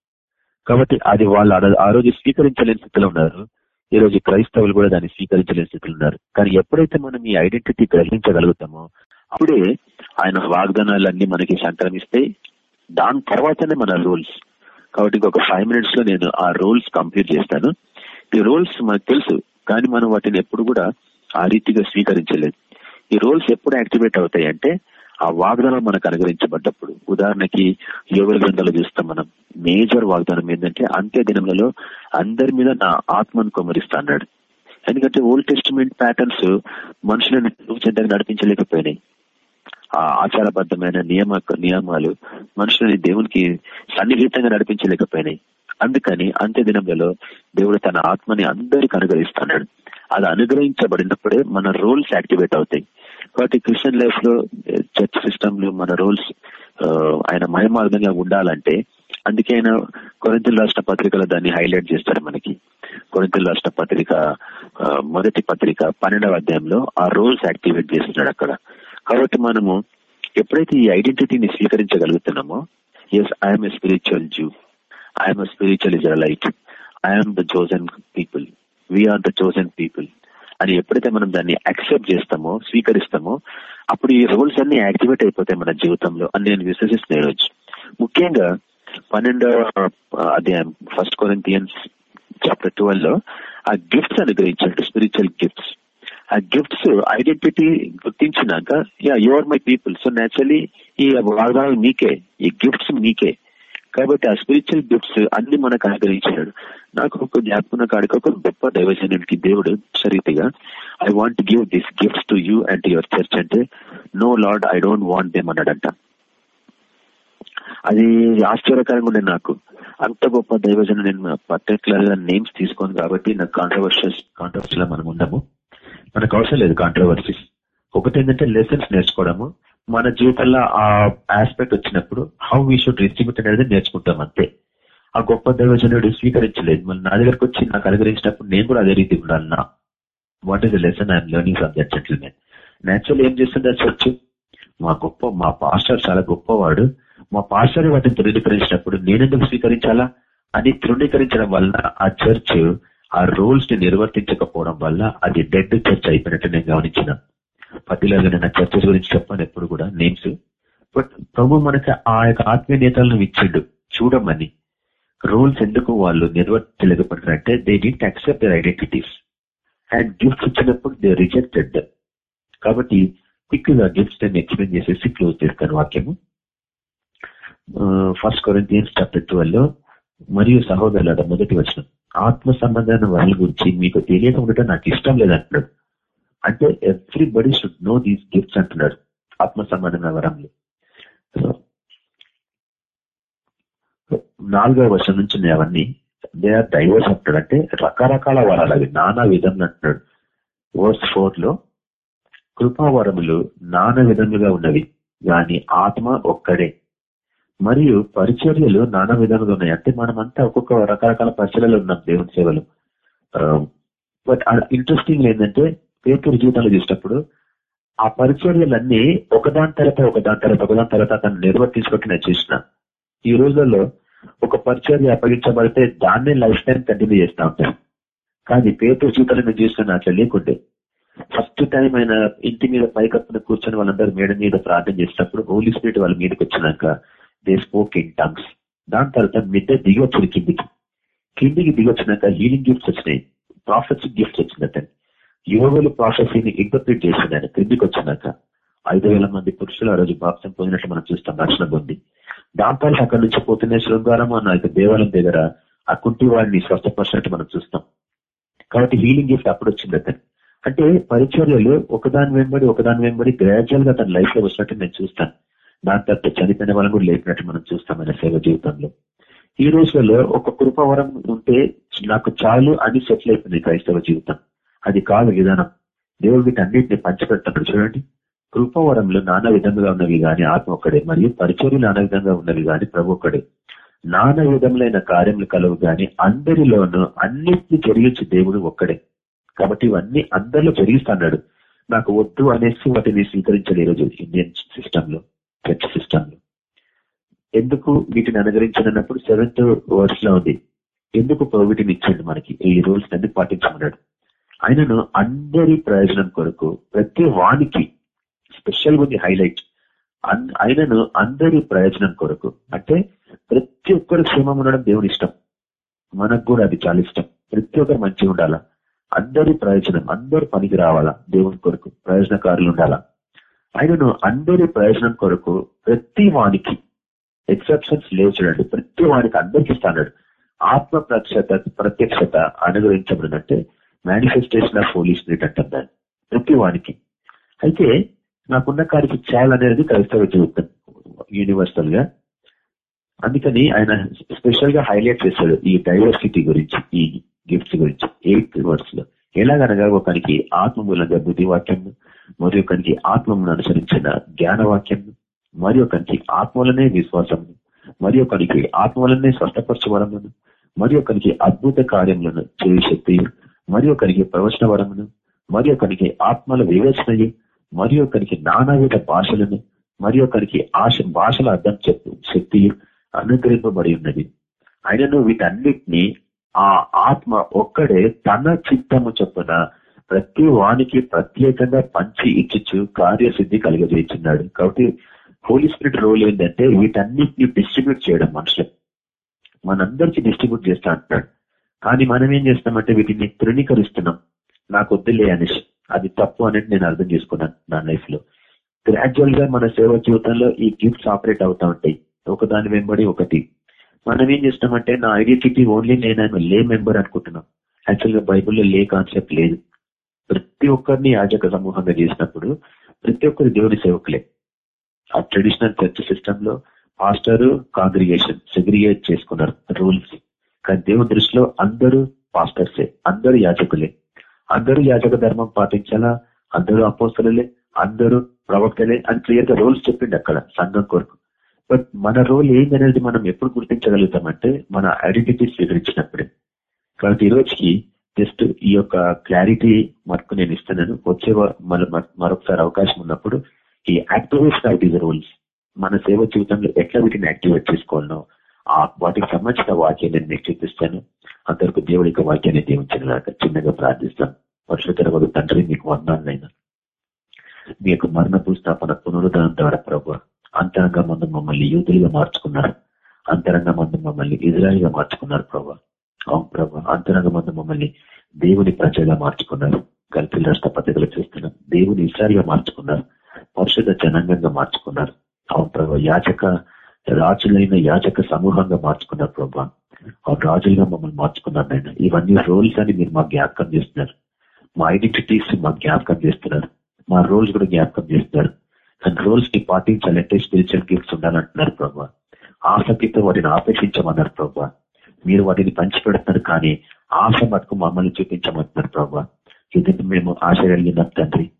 కాబట్టి అది వాళ్ళు ఆ రోజు స్వీకరించలేని స్థితిలో ఉన్నారు. ఈ రోజు క్రైస్తవులు కూడా దాన్ని స్వీకరించలేని స్థితిలో ఉన్నారు. కానీ ఎప్పుడైతే మనం ఈ ఐడెంటిటీ గ్రహించగలుగుతామో అప్పుడే ఆయన వాగ్దానాలన్నీ మనకి సంక్రమిస్తాయి. దాని తర్వాతనే మన రూల్స్. కాబట్టి ఇంకొక ఫైవ్ మినిట్స్లో నేను ఆ రూల్స్ కంప్లీట్ చేస్తాను. ఈ రూల్స్ మనకు తెలుసు. కానీ మనం వాటిని ఎప్పుడు కూడా ఆ రీతిగా స్వీకరించలేదు. ఈ రోల్స్ ఎప్పుడు యాక్టివేట్ అవుతాయి అంటే ఆ వాగ్దానం మనకు అనుగ్రహించబడ్డప్పుడు. ఉదాహరణకి యోగుల గ్రంథాలు చూస్తాం మనం మేజర్ వాగ్దానం ఏంటంటే అంత్య దినములలో అందరి మీద నా ఆత్మను కొమరిస్తా అన్నాడు ఎందుకంటే ఓల్డ్ టెస్టిమెంట్ ప్యాటర్న్స్ మనుషులను చెంతగా నడిపించలేకపోయినాయి. ఆ ఆచారబద్ధమైన నియమ నియమాలు మనుషులని దేవునికి సన్నిహితంగా నడిపించలేకపోయినాయి. అందుకని అంత్య దినములలో దేవుడు తన ఆత్మని అందరికి అనుగ్రహిస్తున్నాడు. అది అనుగ్రహించబడినప్పుడే మన రోల్స్ యాక్టివేట్ అవుతాయి. కాబట్టి క్రిస్టియన్ లైఫ్లో చర్చ్ సిస్టమ్లో మన రోల్స్ ఆయన మయమార్గంగా ఉండాలంటే అందుకే ఆయన కొరింతలు రాష్ట్ర పత్రికలో దాన్ని హైలైట్ చేస్తారు మనకి. కొరింతలు రాష్ట్ర పత్రిక మొదటి పత్రిక పన్నెండవ అధ్యాయంలో ఆ రోల్స్ యాక్టివేట్ చేస్తున్నాడు అక్కడ. కాబట్టి మనము ఎప్పుడైతే ఈ ఐడెంటిటీని స్వీకరించగలుగుతున్నామో yes I'm a spiritual Jew I'm a spiritual Israelite I'm the chosen people we are the chosen people అని ఎప్పుడైతే మనం దాన్ని యాక్సెప్ట్ చేస్తామో స్వీకరిస్తామో అప్పుడు ఈ రూల్స్ అన్ని యాక్టివేట్ అయిపోతాయి మన జీవితంలో. అని నేను విశ్వసిస్తున్న రోజు ముఖ్యంగా పన్నెండవ అధ్యాయం ఫస్ట్ కొరింతియన్స్ చాప్టర్ ట్వెల్వ్లో ఆ గిఫ్ట్స్ అనుగ్రహించాడు స్పిరిచువల్ గిఫ్ట్స్ ఆ gifts identity గుర్తించినాక yeah you are my people so naturally ఈ వాగ్దానాలు మీకే ఈ గిఫ్ట్స్ మీకే. కాబట్టి ఆ స్పిరిచువల్ గిఫ్ట్స్ అన్ని మనకు అనుగ్రహించాడు. నాకు ఒక జ్ఞాపకం కాడికి ఒక గొప్ప దైవజనానికి దేవుడు సరిగ్గా I want give this gifts to you and your church అంటే no Lord I don't want them అన్నాడంట. అది ఆశ్చర్యకరంగా ఉండే నాకు. అంత గొప్ప దైవజనం నేను పర్టికులర్గా నేమ్స్ తీసుకోను కాబట్టి నాకు కాంట్రవర్షియస్ కాంట్రవర్సీలో మనం ఉండము. మనకు అవసరం లేదు కాంట్రవర్సీస్ ఒకటి ఏంటంటే లెసన్స్ నేర్చుకోవడము. మన జీవితంలో ఆ ఆస్పెక్ట్ వచ్చినప్పుడు హౌ వీ షుడ్ డిస్ట్రిబ్యూట్ అనేది నేర్చుకుంటాం అంతే. ఆ గొప్ప దైవజనుడు స్వీకరించలేదు. మన నా దగ్గరకు వచ్చి నాకు అనుగ్రహించినప్పుడు నేను కూడా అదే రీతి ఉండాలన్నా. What is the lesson I'm learning from that gentlemen natural ఏం చేస్తుంది చర్చ్ మా గొప్ప మా పాస్టర్ చాలా గొప్పవాడు. మా పాస్టర్ వాటిని తృణీకరించినప్పుడు నేనెందుకు స్వీకరించాలా? అని తృణీకరించడం వలన ఆ చర్చ్ ఆ రూల్స్ని నిర్వర్తించకపోవడం వల్ల అది డెడ్ చర్చ్ అయిపోయినట్టు నేను గమనించినాను. గమనించిన పర్టికులర్గా నేను చర్చస్ గురించి చెప్పాను ఎప్పుడు కూడా నేమ్స్. బట్ ప్రభు మనకి ఆ యొక్క ఆత్మీయ నేతలను ఇచ్చిండు. చూడమని. రూల్స్ ఎందుకు వాళ్ళు నిర్వర్తించలేకపోతారంటే they didn't accept their identities and gifts ఇచ్చినప్పుడు దే రిజెక్టెడ్ కాబట్టి క్విక్గా గిఫ్ట్స్ నేను ఎక్స్ప్లెయిన్ చేసేసి క్లోజ్ చేస్తాను వాక్యము. ఫస్ట్ కొరింతియన్స్ చాప్టర్ ట్వెల్వ్లో మరియు సహోదరుల మొదటి వచ్చిన ఆత్మ సంబంధాన్ని వాళ్ళ గురించి మీకు తెలియక ఉండటం నాకు ఇష్టం లేదంటున్నాడు. అంటే everybody should know these gifts అంటున్నాడు. ఆత్మ సంబంధమైన వరంలో నాలుగవ వర్షం నుంచి అవన్నీ దే ఆర్ డైవర్స్ అంటున్నాడు. అంటే రకరకాల వరాలు అవి నానా విధంగా అంటున్నాడు. వర్స్ ఫోర్లో కృపావరములు నానా విధములుగా ఉన్నవి కానీ ఆత్మ ఒక్కడే. మరియు పరిచర్యలు నానా విధంగా ఉన్నాయి. అంటే మనమంతా ఒక్కొక్క రకరకాల పరిచర్యలు ఉన్నాం దేవుని సేవలు. బట్ ఇంట్రెస్టింగ్ ఏంటంటే పేతురు జీవితంలో చూసినప్పుడు ఆ పరిచర్యలన్నీ ఒకదాని తర్వాత ఒకదాని తర్వాత ఒకదాని తర్వాత తను నిర్వర్తించుకుంటూ నేను చూసిన. ఈ రోజులలో ఒక పరిచర్య అప్పగించబడితే దాన్నే లైఫ్ టైం కంటిన్యూ చేస్తా ఉంటాను కానీ పేతురు జీవితంలో నేను చూసిన అట్లా లేకుండే ఫస్ట్ టైం ఆయన ఇంటి మీద పైకప్పున కూర్చొని వాళ్ళందరూ మేడ మీద ప్రార్థన చేసినప్పుడు హోలీ స్పిరిట్ వాళ్ళ మీదకి వచ్చినాక దే స్పోక్ ఇన్ టంగ్స్. దాని తర్వాత మిద్దె దిగి వచ్చింది కిందికి. కిందికి దిగి వచ్చినాక హీలింగ్ గిఫ్ట్స్ వచ్చినాయి. ప్రాఫిట్స్ గిఫ్ట్స్ వచ్చింది అతను యోగులు ప్రాసెసీని ఇంటర్ప్రిట్ చేసింది ఆయన. క్రిందికి వచ్చినాక ఐదు వేల మంది పురుషులు ఆ రోజు బాప్సం పొందినట్లు మనం చూస్తాం. రక్షణ పొంది. దాంతో అక్కడి నుంచి పోతున్న శృంగారం అన్న అయితే దేవాలయం దగ్గర ఆ కుంటి వాడిని స్వస్థపరిచినట్టు మనం చూస్తాం. కాబట్టి హీలింగ్ గిఫ్ట్ అప్పుడు వచ్చింది అతను. అంటే పరిచర్యలు ఒకదాని వెంబడి ఒకదాని వెంబడి గ్రాడ్యువల్గా తన లైఫ్లో వచ్చినట్టు నేను చూస్తాను. దాని తర్వాత చనిపోయిన వాళ్ళని కూడా లేపినట్టు మనం చూస్తాం ఆయన సేవ జీవితంలో. ఈ రోజులలో ఒక కృపవరం ఉంటే నాకు చాలు అని సెటిల్ అయిపోయింది క్రైస్తవ జీవితం. అది కాదు విధానం. దేవుడు వీటన్నింటినీ పంచిపెట్టినప్పుడు చూడండి. కృపవరంలో నానా విధంగా ఉన్నవి గాని ఆత్మ ఒక్కడే. మరియు పరిచర్యలు నానా విధంగా ఉన్నవి గాని ప్రభు ఒక్కడే. నానా విధములైన కార్యములు కలవు గాని అందరిలోనూ అన్నిటిని జరిగించి దేవుడు ఒక్కడే. కాబట్టి ఇవన్నీ అందరిలో జరిగిస్తున్నాడు. నాకు వద్దు అనేసి వాటిని స్వీకరించాలి ఈరోజు ఇండియన్ సిస్టమ్లో చర్చ్ సిస్టమ్లో ఎందుకు వీటిని అనుగరించాలన్నప్పుడు సెవెంత్ వర్డ్స్లో ఉంది. ఎందుకు వీటిని ఇచ్చాడు మనకి? ఈ రూల్స్ అన్ని పాటించమన్నాడు. ఆయనను అందరి ప్రయోజనం కొరకు ప్రతి వానికి స్పెషల్ ఉంది హైలైట్ ఆయనను అందరి ప్రయోజనం కొరకు. అంటే ప్రతి ఒక్కరు క్షేమం ఉండడం దేవుని ఇష్టం. మనకు కూడా అది చాలా ఇష్టం. ప్రతి ఒక్కరు మంచిగా ఉండాలా. అందరి ప్రయోజనం అందరు పనికి రావాలా దేవుని కొరకు ప్రయోజనకారులు ఉండాలా. ఆయనను అందరి ప్రయోజనం కొరకు ప్రతి వానికి ఎక్సెప్షన్స్ లేవు చూడండి. ప్రతి వానికి అందరికి ఇస్తాడు. ఆత్మ ప్రత్యక్షత ప్రత్యక్షత అనుగ్రహించబడినంటే మేనిఫెస్టేషన్ ఆఫ్ హోలీ స్పిరిట్ అంటారు దాన్ని ప్రతి వానికి. అయితే నాకున్న కార్యకి అనేది క్రైస్తవ జీవితం యూనివర్సల్గా అందుకని ఆయన స్పెషల్గా హైలైట్ చేశాడు ఈ డైవర్సిటీ గురించి ఈ గిఫ్ట్స్ గురించి ఎయిత్ వర్డ్స్లో ఎలాగనగా ఒకరికి ఆత్మ మూలంగా బుద్ధివాక్యం మరి ఒకరికి ఆత్మను అనుసరించిన జ్ఞానవాక్యం మరి ఒకరికి ఆత్మలనే విశ్వాసం మరి ఒకరికి ఆత్మలనే స్వస్థపరచవరమును మరి ఒకరికి అద్భుత కార్యములను చేయ శక్తి మరి ఒకరికి ప్రవచన వరమును మరి ఒకరికి ఆత్మల వివేచనయు మరి ఒకరికి నానావిధ భాషలను మరి ఒకరికి ఆశ భాషల అర్థం చెప్పు శక్తి అనుగ్రహింపబడి ఉన్నది. ఆయనను వీటన్నిటినీ ఆ ఆత్మ ఒక్కడే తన చిత్తము చొప్పున ప్రతి వానికి ప్రత్యేకంగా పంచి ఇచ్చిచ్చు కార్యసిద్ధి కలిగజేస్తున్నాడు కాబట్టి హోలీ స్పిరిట్ రోల్ ఏంటంటే వీటన్నిటిని డిస్ట్రిబ్యూట్ చేయడం మనుషులు మనందరికీ డిస్ట్రిబ్యూట్ చేస్తా అంటున్నాడు. కానీ మనం ఏం చేస్తామంటే వీటిని తృణీకరిస్తున్నాం. నాకు వద్దులే అనేసి. అది తప్పు అనేది నేను అర్థం చేసుకున్నాను నా లైఫ్లో గ్రాడ్యువల్గా మన సేవ జీవితంలో ఈ గిఫ్ట్స్ ఆపరేట్ అవుతా ఉంటాయి. ఒకదాని వెంబడి ఒకటి. మనం ఏం చేస్తామంటే నా ఐడెంటిటీ ఓన్లీ నేను లే మెంబర్ అనుకుంటున్నాం. యాక్చువల్గా బైబుల్లో లే కాన్సెప్ట్ లేదు. ప్రతి ఒక్కరిని యాజక సమూహంగా చేసినప్పుడు ప్రతి ఒక్కరి దేవుని సేవకులే. ఆ ట్రెడిషనల్ చర్చ్ సిస్టమ్లో పాస్టర్ కాంగ్రిగేషన్ సెగ్రిగేట్ చేసుకున్నారు. రూల్స్ కానీ దేవుని దృష్టిలో అందరూ పాస్టర్సే అందరూ యాజకులే. అందరూ యాజక ధర్మం పాటించాలా? అందరూ అపోస్తలే అందరూ ప్రవక్తలే అని క్లియర్గా రోల్స్ చెప్పిండి అక్కడ సంఘం కొరకు. బట్ మన రోల్ ఏంటనేది మనం ఎప్పుడు గుర్తించగలుగుతామంటే మన ఐడెంటిటీ స్వీకరించినప్పుడే. కాబట్టి ఈ రోజుకి జస్ట్ ఈ యొక్క క్లారిటీ మటుకు నేను ఇస్తున్నాను. వచ్చే మరొకసారి అవకాశం ఉన్నప్పుడు ఈ యాక్టివేషన్ ఆఫ్ దీస్ రూల్స్ మన సేవ జీవితంలో ఎట్లా వీటిని యాక్టివేట్ చేసుకోవాలనో వాటికి సంబంధించిన వాక్యాన్ని నేను మీకు చూపిస్తాను అంతవరకు దేవుడి యొక్క వాక్యాన్ని దీవించిన చిన్నగా ప్రార్థిస్తాను. వర్షకర తండ్రి మీకు వందాలైనా మీ యొక్క మరణపు స్థాపన పునరుద్ధరణ ద్వారా ప్రభు అంతరంగ మందు మమ్మల్ని యూదులుగా మార్చుకున్నారు. అంతరంగ మందు మమ్మల్ని ఇజ్రాయిల్గా మార్చుకున్నారు ప్రభు. అవును ప్రభు అంతరంగ మందు మమ్మల్ని దేవుని ప్రజగా మార్చుకున్నారు. గల్పిల రాష్ట్ర పద్ధతిలో చూస్తున్నాం. దేవుని ఇజ్రాయిల్గా మార్చుకున్నారు. పరిశుద్ధ జనాంగంగా మార్చుకున్నారు. అవును ప్రభు యాచక రాజులైన యాచక సమూహంగా మార్చుకున్నారు ప్రభా. ఆ రాజులుగా మమ్మల్ని మార్చుకున్నారు నాయన. ఇవన్నీ రోల్స్ అని మీరు మా జ్ఞాపకం చేస్తున్నారు. మా ఐడెంటిటీస్ మా జ్ఞాపకం చేస్తున్నారు. మా రోల్స్ కూడా జ్ఞాపకం చేస్తున్నారు. కానీ రోల్స్ని పాటించాలంటే స్పిరిచువల్ గిఫ్ట్స్ ఉండాలంటున్నారు ప్రభా. ఆసక్తితో వాటిని ఆపేక్షించమన్నారు ప్రభా. మీరు వాటిని పంచిపెడుతున్నారు కానీ ఆశ మటుకు మమ్మల్ని చూపించమంటున్నారు ప్రభా. ఇది మేము ఆశ కలిగినాం తండ్రి?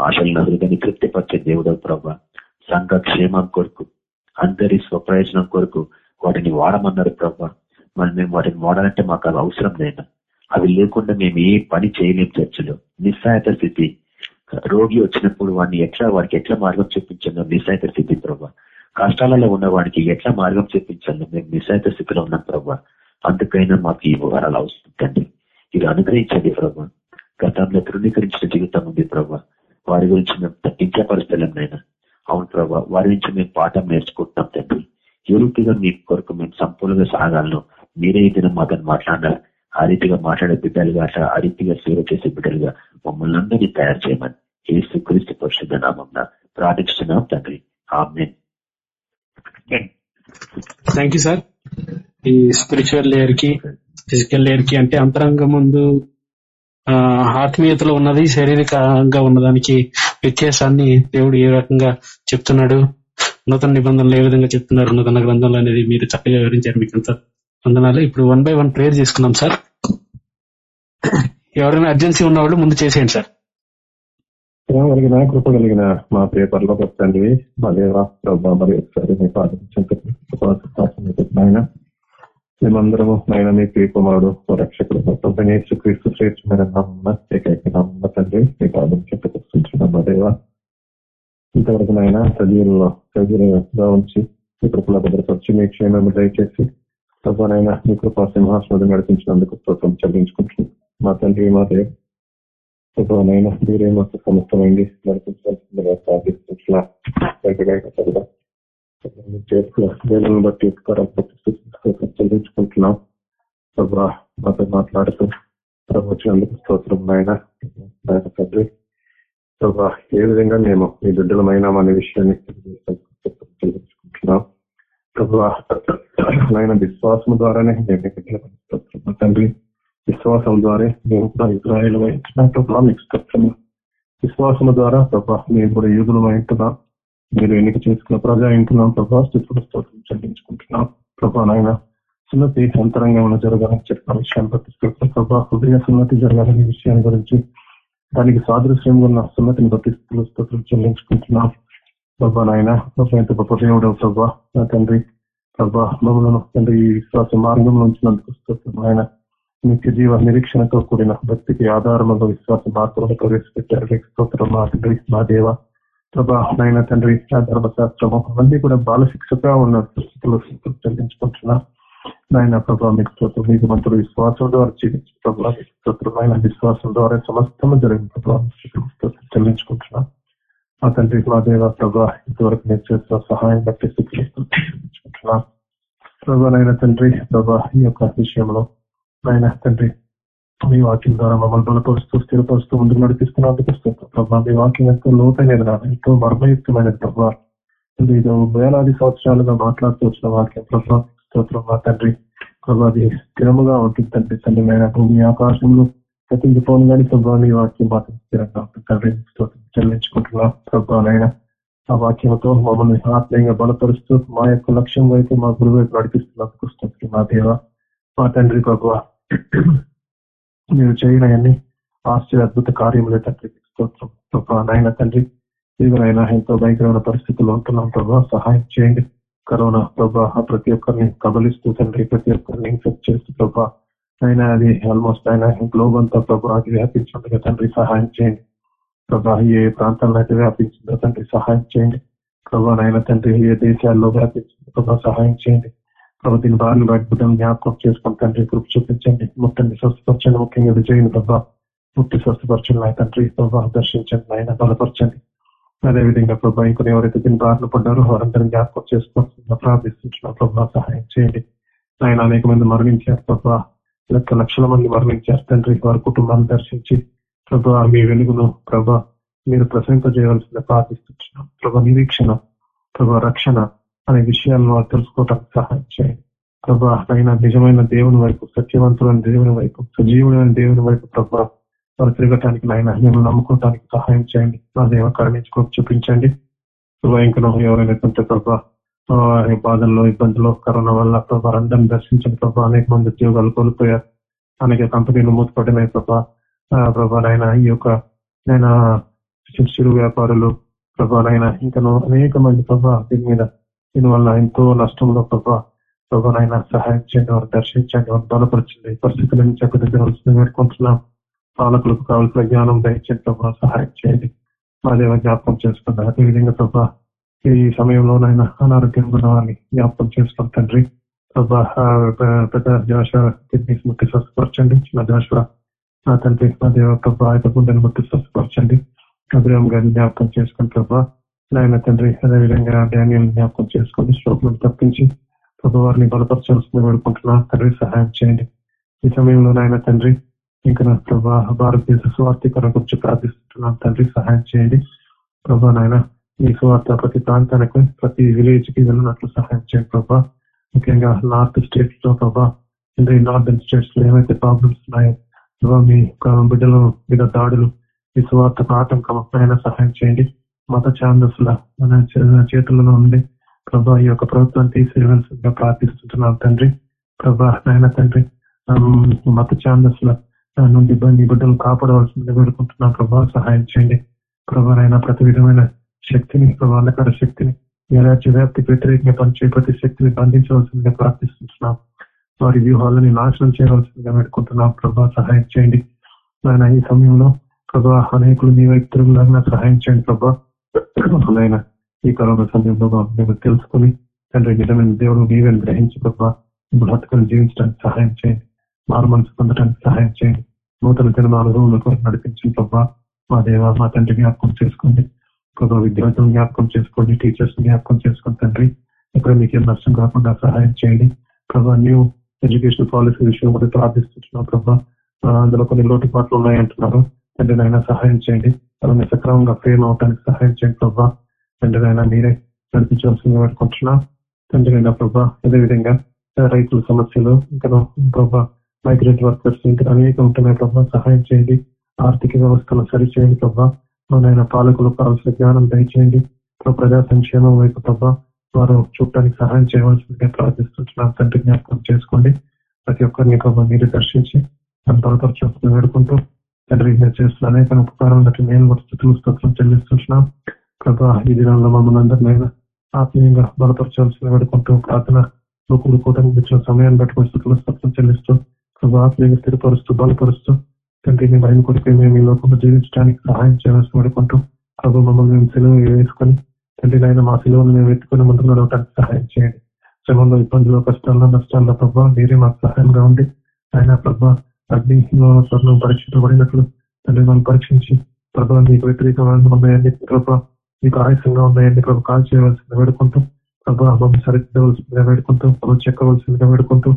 ఆశలను హృదయాన్ని తృప్తిపరిచే దేవుడు ప్రభా. సంఘ క్షేమం కొరకు అందరి స్వప్రయోజనం కొరకు వాటిని వాడమన్నారు ప్రభా. మరి మేము వాటిని వాడాలంటే మాకు అవి అవసరం లేదు. అవి లేకుండా మేము ఏ పని చేయలేం చర్చలో. నిస్సాయత స్థితి. రోగి వచ్చినప్పుడు వాడిని ఎట్లా వాడికి ఎట్లా మార్గం చూపించాలో నిస్సాయత స్థితి ప్రభా. కష్టాలలో ఉన్న వాడికి ఎట్లా మార్గం చూపించాలో మేము నిస్సాయత స్థితిలో ఉన్నాం ప్రభా. అందుకైనా మాకు ఈ వివరాలు అవసరం ఇది అనుగ్రహించండి ప్రభా. గతంలో తృణీకరించిన జీవితం ఉంది ప్రభా. వారి గురించి మేము తగ్గించే నైనా అవును ప్రభా వారి నుంచి మేము పాఠం నేర్చుకుంటున్నాం తండ్రి. ఏ రీతిగా మీ కొరకు మేము సంపూర్ణంగా సాగాలను. మీరే ఈ దినం మాతో మాట్లాడాలి ఆ రీతిగా మాట్లాడే బిడ్డలుగా అట్లా ఆ రీతిగా సేవ చేసే బిడ్డలుగా మమ్మల్ని అందరినీ తయారు చేయమని ఏసు క్రీస్తు పరిశుద్ధ నామం ప్రార్థిస్తున్నాం తండ్రి. ఆమెన్. థ్యాంక్ యూ సార్ ఈ స్పిరిచువల్ లేయర్కి ఫిజికల్ లేయర్కి అంటే అంతరంగ ముందు ఆత్మీయతలో ఉన్నది శారీరకంగా ఉన్నదానికి వ్యత్యాసాన్ని దేవుడు ఏ రకంగా చెప్తున్నాడు? నూతన నిబంధనలు ఏ విధంగా చెప్తున్నారు? నూతన గ్రంథంలో అనేది మీరు చక్కగా వివరించారు మీకు అంత వందనాలు. ఇప్పుడు వన్ బై వన్ ప్రేయర్ చేసుకున్నాం సార్. ఎవరైనా అర్జెన్సీ ఉన్నవాళ్ళు ముందు చేసేయండి సార్. కలిగిన కృప కలిగిన మా పేపర్లో పెట్టండి మా దేవ మరి ఒకసారి మీ పాటించిన మేమందరము ఆయన మీ ప్రియకుమారుడు రక్షకుడు మొత్తం క్రీస్తు శ్రేష్టమైన నామన్న ఏకైక నామన్న తండ్రి మీ పాదం చెప్పుకొస్తున్నాం మా ఇంతవరకు నాయన సజీవుల్లో సజీవంగా ఉంచి మీ కృపల భద్రపరిచి మీ క్షేమం దయచేసి తప్పనైనా మీ కృపా సింహాసనం నడిపించినందుకు స్తోత్రం చెల్లించుకుంటున్నాం. మా తండ్రి మా దేవ తప్పనైనా మీరే మాకు సమస్తమైంది నడిపించాల్సిందిగా ప్రార్థిస్తున్నా. చేస్తున్నాను బట్టి చెల్లించుకుంటున్నాం ప్రభా మాతో మాట్లాడుతూ ప్రభు వచ్చినందుకు స్తోత్రం నాయన. తండ్రి ప్రభా ఏ విధంగా మేము మీ బిడ్డలమైనా అనే విషయాన్ని చెల్లించుకుంటున్నాం ప్రభా నాయన విశ్వాసం ద్వారానే మేము తండ్రి విశ్వాసం ద్వారా మేము కూడా ఇజ్రాయేల్ ప్రభావ మీకు స్తోత్రము. విశ్వాసం ద్వారా ప్రభా మేము కూడా యూదులు ఉంటున్నాం. మీరు ఎన్నిక చేసుకున్న ప్రజా ఇంట్లో ప్రభా స్థితులు స్తోత్రం చెల్లించుకుంటున్నాం ప్రభా నాయన సున్నతి అంతరంగంలో జరగాలని చెప్పిన విషయాన్ని బట్టి ప్రభా హృదయ సున్నతి జరగాలనే విషయాన్ని గురించి దానికి సాదృశ్యంగా ఉన్న సున్నతిని బట్టి స్తోత్రం చెల్లించుకుంటున్నాం ప్రభా నాయన ప్రభా ఎంత గొప్ప దేవుడు ప్రభా నా తండ్రి. ప్రభా మమ్మల్ని తండ్రి ఈ విశ్వాస మార్గంలో ఉంచినందుకు స్తోత్రం ఆయన నిత్య జీవ నిరీక్షణతో కూడిన భక్తికి ఆధారముగా విశ్వాస మార్గంలో ప్రవేశపెట్టారు. స్తోత్రం మా తండ్రి మా దేవ. ప్రభా తండ్రి ఆ అవన్నీ కూడా బాలశిక్షగా ఉన్న స్థితిలో చెల్లించుకుంటున్నా నాయన ప్రభావ మీకు స్తోత్రం మీకు మంత్రులు విశ్వాసం ద్వారా జీవించి ప్రభా మీకు విశ్వాసం ద్వారా సమస్తము జరిగిన ప్రభావం చెల్లించుకుంటున్నా. మా తండ్రి మా దేవ ప్రభా ఇంతవరకు నేను చేసిన సహాయం బట్టి స్థితిలో చెల్లించుకుంటున్నా తండ్రి ప్రభా ఈ యొక్క విషయంలో నాయన తండ్రి మీ వాక్యం ద్వారా మమ్మల్ని బలపరుస్తూ స్థిరపరుస్తూ ముందుకు నడిపిస్తున్నందుకు ప్రభావ మీ వాక్యం ఎంతో లోతైనది నాన్న ఎంతో మర్మయుక్తమైనది ప్రభావ ఇది వేలాది సంవత్సరాలుగా మాట్లాడుతూ వచ్చిన వాక్యం ప్రభావ స్తోత్రం మా తండ్రి. ప్రభా అది స్థిరముగా ఉంటుంది తండ్రి. తండ్రి భూమి ఆకాశంలో గతించిపోను కానీ ప్రభా మీ వాక్యం మాత్రం స్థిరంగా ఉంటుంది తండ్రి. స్తోత్రం చెల్లించుకుంటున్నాం ఆ వాక్యంతో మమ్మల్ని ఆత్మీయంగా బలపరుస్తూ మా యొక్క లక్ష్యం వైపు మా గురువు వైపు నడిపిస్తున్నందుకు స్తోత్రం మా దేవ. మా తండ్రి ప్రభావ మీరు చేయనయన్ని ఆశ్చర్య అద్భుత కార్యములే తండ్రి. స్తోత్రం. నాయన తండ్రి ఇదిగోనైనా ఎంతో భయంకరమైన పరిస్థితుల్లో ఉంటున్నాం ప్రభా. సహాయం చేయండి. కరోనా ప్రభా ప్రతి ఒక్కరిని కబలిస్తూ తండ్రి ప్రతి ఒక్కరిని ఇన్ఫెక్ట్ చేస్తూ ప్రభా. అయినా అది ఆల్మోస్ట్ అయినా గ్లోబ్ అంతా ప్రభా అది వ్యాపించుండగా తండ్రి సహాయం చేయండి. ప్రభా ఏ ప్రాంతాల్లో అయితే వ్యాపించిందో తండ్రి సహాయం చేయండి. ప్రభా నాయన తండ్రి ఏ దేశాల్లో వ్యాపించిందో ప్రభా సహాయం చేయండి. ప్రభు దీని బారిన జ్ఞాపకం చేసుకుని తండ్రి కృప చూపించండి. మొత్తాన్ని స్వస్థపరచండి. ముఖ్యంగా విజయని ప్రభా ముట్టి స్వస్థపరచండి నాయ తండ్రి. ప్రభా దర్శించండి నాయన బలపరచండి. అదేవిధంగా ప్రభా ఇంకొని ఎవరైతే దీని బారిన పడ్డారో వారందరినీ జ్ఞాపకం చేసుకోవాల్సిందిగా ప్రార్థిస్తున్నా. ప్రభా సహాయం చేయండి. ఆయన అనేక మంది మరణించారు ప్రభా. లక్ష లక్షల మంది మరణించారు తండ్రి. వారి కుటుంబాన్ని దర్శించి ప్రభా మీ వెలుగును ప్రభా మీరు ప్రసంగ ప్రసరింపజేయవలసిన ప్రార్థిస్తున్నాం. ప్రభా నిరీక్షణ ప్రభా రక్షణ అనే విషయాలను వారు తెలుసుకోవడానికి సహాయం చేయండి ప్రభా అయినా నిజమైన దేవుని వైపు సత్యవంతులైన దేవుని వైపు సజీవుడైన దేవుని వైపు ప్రభా వారు తిరగటానికి నాయన మేము నమ్ముకోవటానికి సహాయం చేయండి. నా దేవ కరుణించుకోక చూపించండి. ప్రభా ఎవరైనా కొంత ప్రభా బాధల్లో ఇబ్బందుల్లో కరోనా వల్ల ప్రభా అందరిని దర్శించిన ప్రభా. అనేక మంది ఉద్యోగాలు కోల్పోయారు. అనేక కంపెనీలు మూతపడినాయి ప్రభా. ప్రభా నాయన ఈ యొక్క నేను చిరు వ్యాపారులు ప్రభా నాయన ఇంకను అనేక మంది ప్రభా దీని మీద దీనివల్ల ఎంతో నష్టంలో ప్రభా ప్రభు సహాయం చేయండి వారు దర్శించండి వారు బలపరచండి. పరిస్థితుల నుంచి ఒక దగ్గర వస్తుంది వేడుకుంటున్నాం. పాలకులకు కావాల్సిన జ్ఞానం దయచేసి ప్రభావ సహాయం చేయండి. మా దేవ జ్ఞాపకం చేసుకుంటారు అదేవిధంగా ప్రభా ఈ సమయంలోనైనా అనారోగ్యం ఉన్న వారిని జ్ఞాపకం చేసుకుని తండ్రి. ప్రభా పెద్ద జాష కిడ్నీస్ ముట్టి స్వస్థపరచండి. చిన్న జాష నా తండ్రి మా దేవ ప్రభా యొక్క గుండెను ముట్టి స్వస్థపరచండి. అభిరామ్ గారిని జ్ఞాపకం చేసుకుని ప్రభా. నాయన తండ్రి అదేవిధంగా డానియల్ జ్ఞాపకం చేసుకుని స్ట్రోక్లను తప్పించి ప్రభువారిని బలపరచాల్సింది వేడుకుంటున్నా. తండ్రి సహాయం చేయండి. ఈ సమయంలో నాయన తండ్రి ఇంకా నా ప్రభా భారతదేశ స్వార్థీకరణ గురించి ప్రార్థిస్తున్నాను తండ్రి సహాయం చేయండి. ప్రభా నాయన ఈ స్వార్థ ప్రతి ప్రాంతానికి ప్రతి విలేజ్కి వెళ్ళినట్లు సహాయం చేయండి ప్రభా. ముఖ్యంగా నార్త్ స్టేట్స్లో ప్రభా తండ్రి నార్థన్ స్టేట్స్లో ఏమైతే ప్రాబ్లమ్స్ ఉన్నాయో ప్రభా మీ బిడ్డలు మీద దాడులు ఈ స్వార్థకు ఆటంకం సహాయం చేయండి. మత ఛాందస్సుల మన చేతుల్లో ఉండి ప్రభా ఈ యొక్క ప్రభుత్వం తీసివేయాల్సిందిగా ప్రార్థిస్తున్నాం తండ్రి. ప్రభా నాయన తండ్రి మత ఛాందస్సుల నుండి మీ బిడ్డలు కాపాడవలసిందిగా వేడుకుంటున్నాం ప్రభా. సహాయం చేయండి. ప్రభా నాయన ప్రతి విధమైన శక్తిని ప్రభా శక్తిని మీ రాజ్య వ్యాప్తికి వ్యతిరేకంగా పనిచే ప్రతి శక్తిని బంధించవలసిందిగా ప్రార్థిస్తున్నాం. వారి వ్యూహాలని నాశనం చేయవలసిందిగా పెట్టుకుంటున్నాం ప్రభా. సహాయం చేయండి. నాయన ఈ సమయంలో ప్రభా అనేకులు మీ వైపు తిరుగులాగా సహాయం చేయండి ప్రభా. ఆయన ఈ కరోనా సమయంలో మేము తెలుసుకుని తండ్రి నిజమైన దేవుడు నీవని గ్రహించి ప్రభావ ఇప్పుడు జీవించడానికి సహాయం చేయండి. మారు మనసు పొందడానికి సహాయం చేయండి. నూతన జన్మ అనుభవంలో నడిపించిన ప్రభావ మా దేవ మా తండ్రి జ్ఞాపకం చేసుకోండి. ప్రభావ విద్యార్థులను జ్ఞాపకం చేసుకోండి టీచర్స్ జ్ఞాపకం చేసుకోండి తండ్రి. ఇక్కడ మీకు ఏం నష్టం కాకుండా సహాయం చేయండి. ప్రభావ న్యూ ఎడ్యుకేషన్ పాలసీ విషయం కూడా ప్రార్థిస్తున్నాం ప్రభావ అందులో కొన్ని లోటుపాట్లు ఉన్నాయంటున్నారు. తండ్రి నాయన సహాయం చేయండి. అలానే సక్రమంగా ప్రేమ అవటానికి సహాయం చేయండి ప్రభా. తండ్రి నాయన మీరే నడిపించవలసింది పెట్టుకుంటున్నా తండ్రి అయినా ప్రభా అదేవిధంగా రైతుల సమస్యలు ఇంకా ప్రభా మైగ్రెంట్ వర్కర్స్ ఇంకా అనేక ఉంటున్నాయి ప్రభా సహాయం చేయండి. ఆర్థిక వ్యవస్థను సరిచేయండి ప్రభా. నాయన పాలకులు కావాల్సిన జ్ఞానం దయచేయండి. ప్రజా సంక్షేమం వైపు ప్రభా వారు చూడటానికి సహాయం చేయవలసిందిగా ప్రార్థిస్తున్నాను తండ్రి జ్ఞాపకం చేసుకోండి. ప్రతి ఒక్కరిని ప్రభావ మీరు దర్శించి నన్ను బలపరచవలసింది వేడుకుంటూ తండ్రి నేను చేస్తున్న అనేక ఉపకారం బట్టి నేను కూడా స్థుతులు స్తోత్రం చెల్లిస్తున్నాం ప్రభా ఈ దినాల్లో మమ్మల్ని అందరినైనా ఆత్మీయంగా బలపరచాల్సిన పెడుకుంటూ ప్రార్థన లోకులు కూటమి ఇచ్చిన సమయాన్ని పెట్టుకుని స్థుతులు చెల్లిస్తూ ప్రభా ఆత్మీయంగా స్థిరపరుస్తూ బలపరుస్తూ తండ్రి మీ భయం కొడుకు మేము ఈ లోకంలో జీవించడానికి సహాయం చేయాల్సి పెడుకుంటూ ప్రభు మమ్మల్ని మేము సెలవు వేసుకొని తండ్రి నాయన మా సెలవును మేము ఎత్తుకుని ముందుకు నడవడానికి సహాయం చేయండి. శ్రమంలో ఇబ్బందులు కష్టాల్లో నష్టాల్లో ప్రభావ మీరే మాకు సహాయంగా ఉండి ఆయన ప్రభా అగ్నిలో స్వర్ణం పరీక్షించబడినట్లు తండ్రి మనం పరీక్షించి ప్రభా మీకు వ్యతిరేకమైన ఉన్నాయండి ప్రభా మీకు ఆయాసంగా ఉన్నాయండి ప్రభు కాల్ చేయవలసింది వేడుకుంటూ ప్రభా మమ్మల్ని సరిదిద్దవలసిందిగా వేడుకుంటూ ప్రభు చెక్కవలసిందిగా వేడుకుంటూ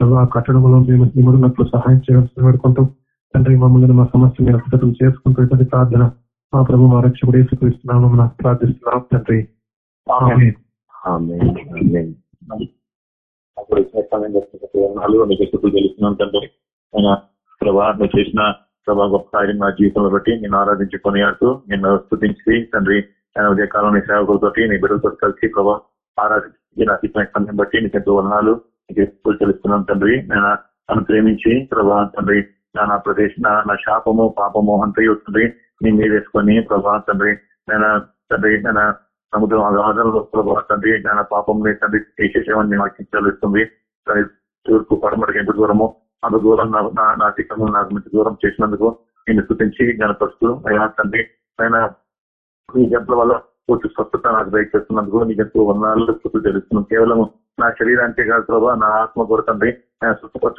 ప్రభా ఆ కట్టడంలో మేము ఇముడున్నట్లు సహాయం చేయవలసింది వేడుకుంటూ తండ్రి మమ్మల్ని మా సమస్య మీద అర్థం చేసుకుంటూ ఇటువంటి ప్రార్థన మా ప్రభు మా రక్షకుడు యేసుక్రీస్తున్నాము ప్రార్థిస్తున్నాం తండ్రి. అప్పుడు నాలుగు మీకు స్థుతులు తెలుస్తున్నాను తండ్రి ప్రభా నువ్వు చేసిన ప్రభా గొప్ప కార్యం నా జీవితంలో బట్టి నేను ఆరాధించి కొనియాడుతూ నిన్ను స్థుతించి తండ్రి ఆయన ఉదయకాలం నీ సేవకులతోటి నీ బిడ్డలతో కలిసి ప్రభా ఆరాధించి నాకు ఇచ్చిన సమయం బట్టి నీకు ఎంతో వర్ణాలు నీకు తెలుస్తున్నాను తండ్రి. నేను నన్ను ప్రేమించి ప్రభా తండ్రి నా ప్రదేశ నా శాపము పాపము అంతయు తండ్రి నీ మీద వేసుకొని ప్రభా తండ్రి నేను తండ్రి నేను సముద్రం అగాధంలో ప్రభా తండ్రి నా పాపం తండ్రి చేసేసేవని నాకు తెలుస్తుంది తూర్పు పడమటికి ఎంత దూరము అంత దూరం నా- నా నాకు మంచి దూరం చేసినందుకు నేను స్థుతించి గణపరుస్తూ అయ్యా తండ్రి ఆయన ఈ జంటల వల్ల పూర్తి స్వస్థత నాకు దయచేస్తున్నందుకు నీకు ఎంతో వందనాలు స్థుతులు తెలుస్తున్నాం కేవలం నా శరీరానికే కాదు ప్రభా నా ఆత్మ కూడా తండ్రి.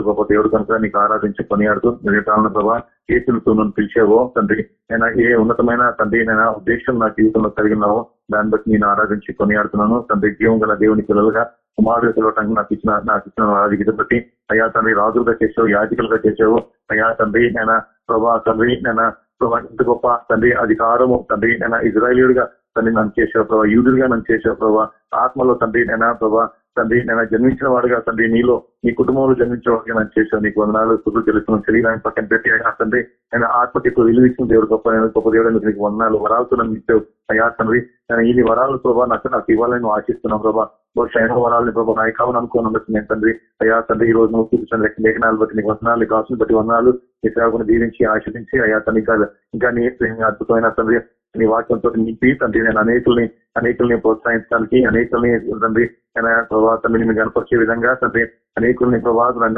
గొప్ప దేవుడు కనుక నీకు ఆరాధించి కొనియాడుతూ నేను కావాలని ప్రభా ఏ నన్ను పిలిచావో తండ్రి. నేను ఏ ఉన్నతమైన తండ్రి నేను ఉద్దేశం నా జీవితంలో కలిగినావో దాన్ని బట్టి నేను ఆరాధించి కొనియాడుతున్నాను. తండ్రి జీవం గల దేవుని పిల్లలుగా కుమారుడు పిలవటానికి నాకు ఇచ్చిన నాకు ఇచ్చిన ఆధిక్యత బట్టి. అయ్యా తండ్రి రాజులుగా చేసావు యాజకులుగా చేసావు. అయ్యా తండ్రి నేను ప్రభా తండ్రి నేను ప్రభా ఇంత గొప్ప తండ్రి అధికారము తండ్రి. నేను ఇజ్రాయలీయుడిగా తండ్రి నన్ను చేసావు ప్రభా యూదుడిగా నన్ను చేసావు ప్రభా. ఆత్మలో తండ్రి నేను ప్రభా తండ్రి నేను జన్మించిన వాడుగా తండ్రి నీలో నీ కుటుంబంలో జన్మించిన వాడిగా నేను చేశాను. నీకు వందనాలు కుదురు తెలుస్తున్నాను శరీరాన్ని పక్కన పెట్టి అయ్యా తండ్రి నేను ఆత్మకి ఎక్కువ విలువ ఇచ్చిన దేవుడు గొప్ప గొప్ప దేవుడు నీకు వందనాలు వరాలతో నన్ను ఇచ్చావు. అయ్యా తండ్రి నేను ఈ వరాలు ప్రభా నాకు నాకు ఇవ్వాలని నువ్వు ఆశిస్తున్నావు ప్రభా. బహుశా ఎన్నో వరాలని ప్రభా నాకు కావాలని అనుకోని ఉండొచ్చు నేను తండ్రి. అయ్యా తండ్రి ఈ రోజు నువ్వు చూపించిన లేఖనాలు బట్టి నీకు వందనాలు కాసులు బట్టి వందనాలు. నీ సేవకుని దీవించి ఆశీర్దించి అయ్యా తండ్రి ఇంకా ఇంకా నీ అద్భుతమైన తండ్రి నీ వాక్యంతో నింపి తండ్రి నేను అనేకుల్ని అనేకుల్ని ప్రోత్సహించడానికి అనేకుల్ని తండ్రి ఆయన ప్రభావ తండ్రి మీరు కనపరిచే విధంగా తండ్రి అనేకుల్ని ప్రభావం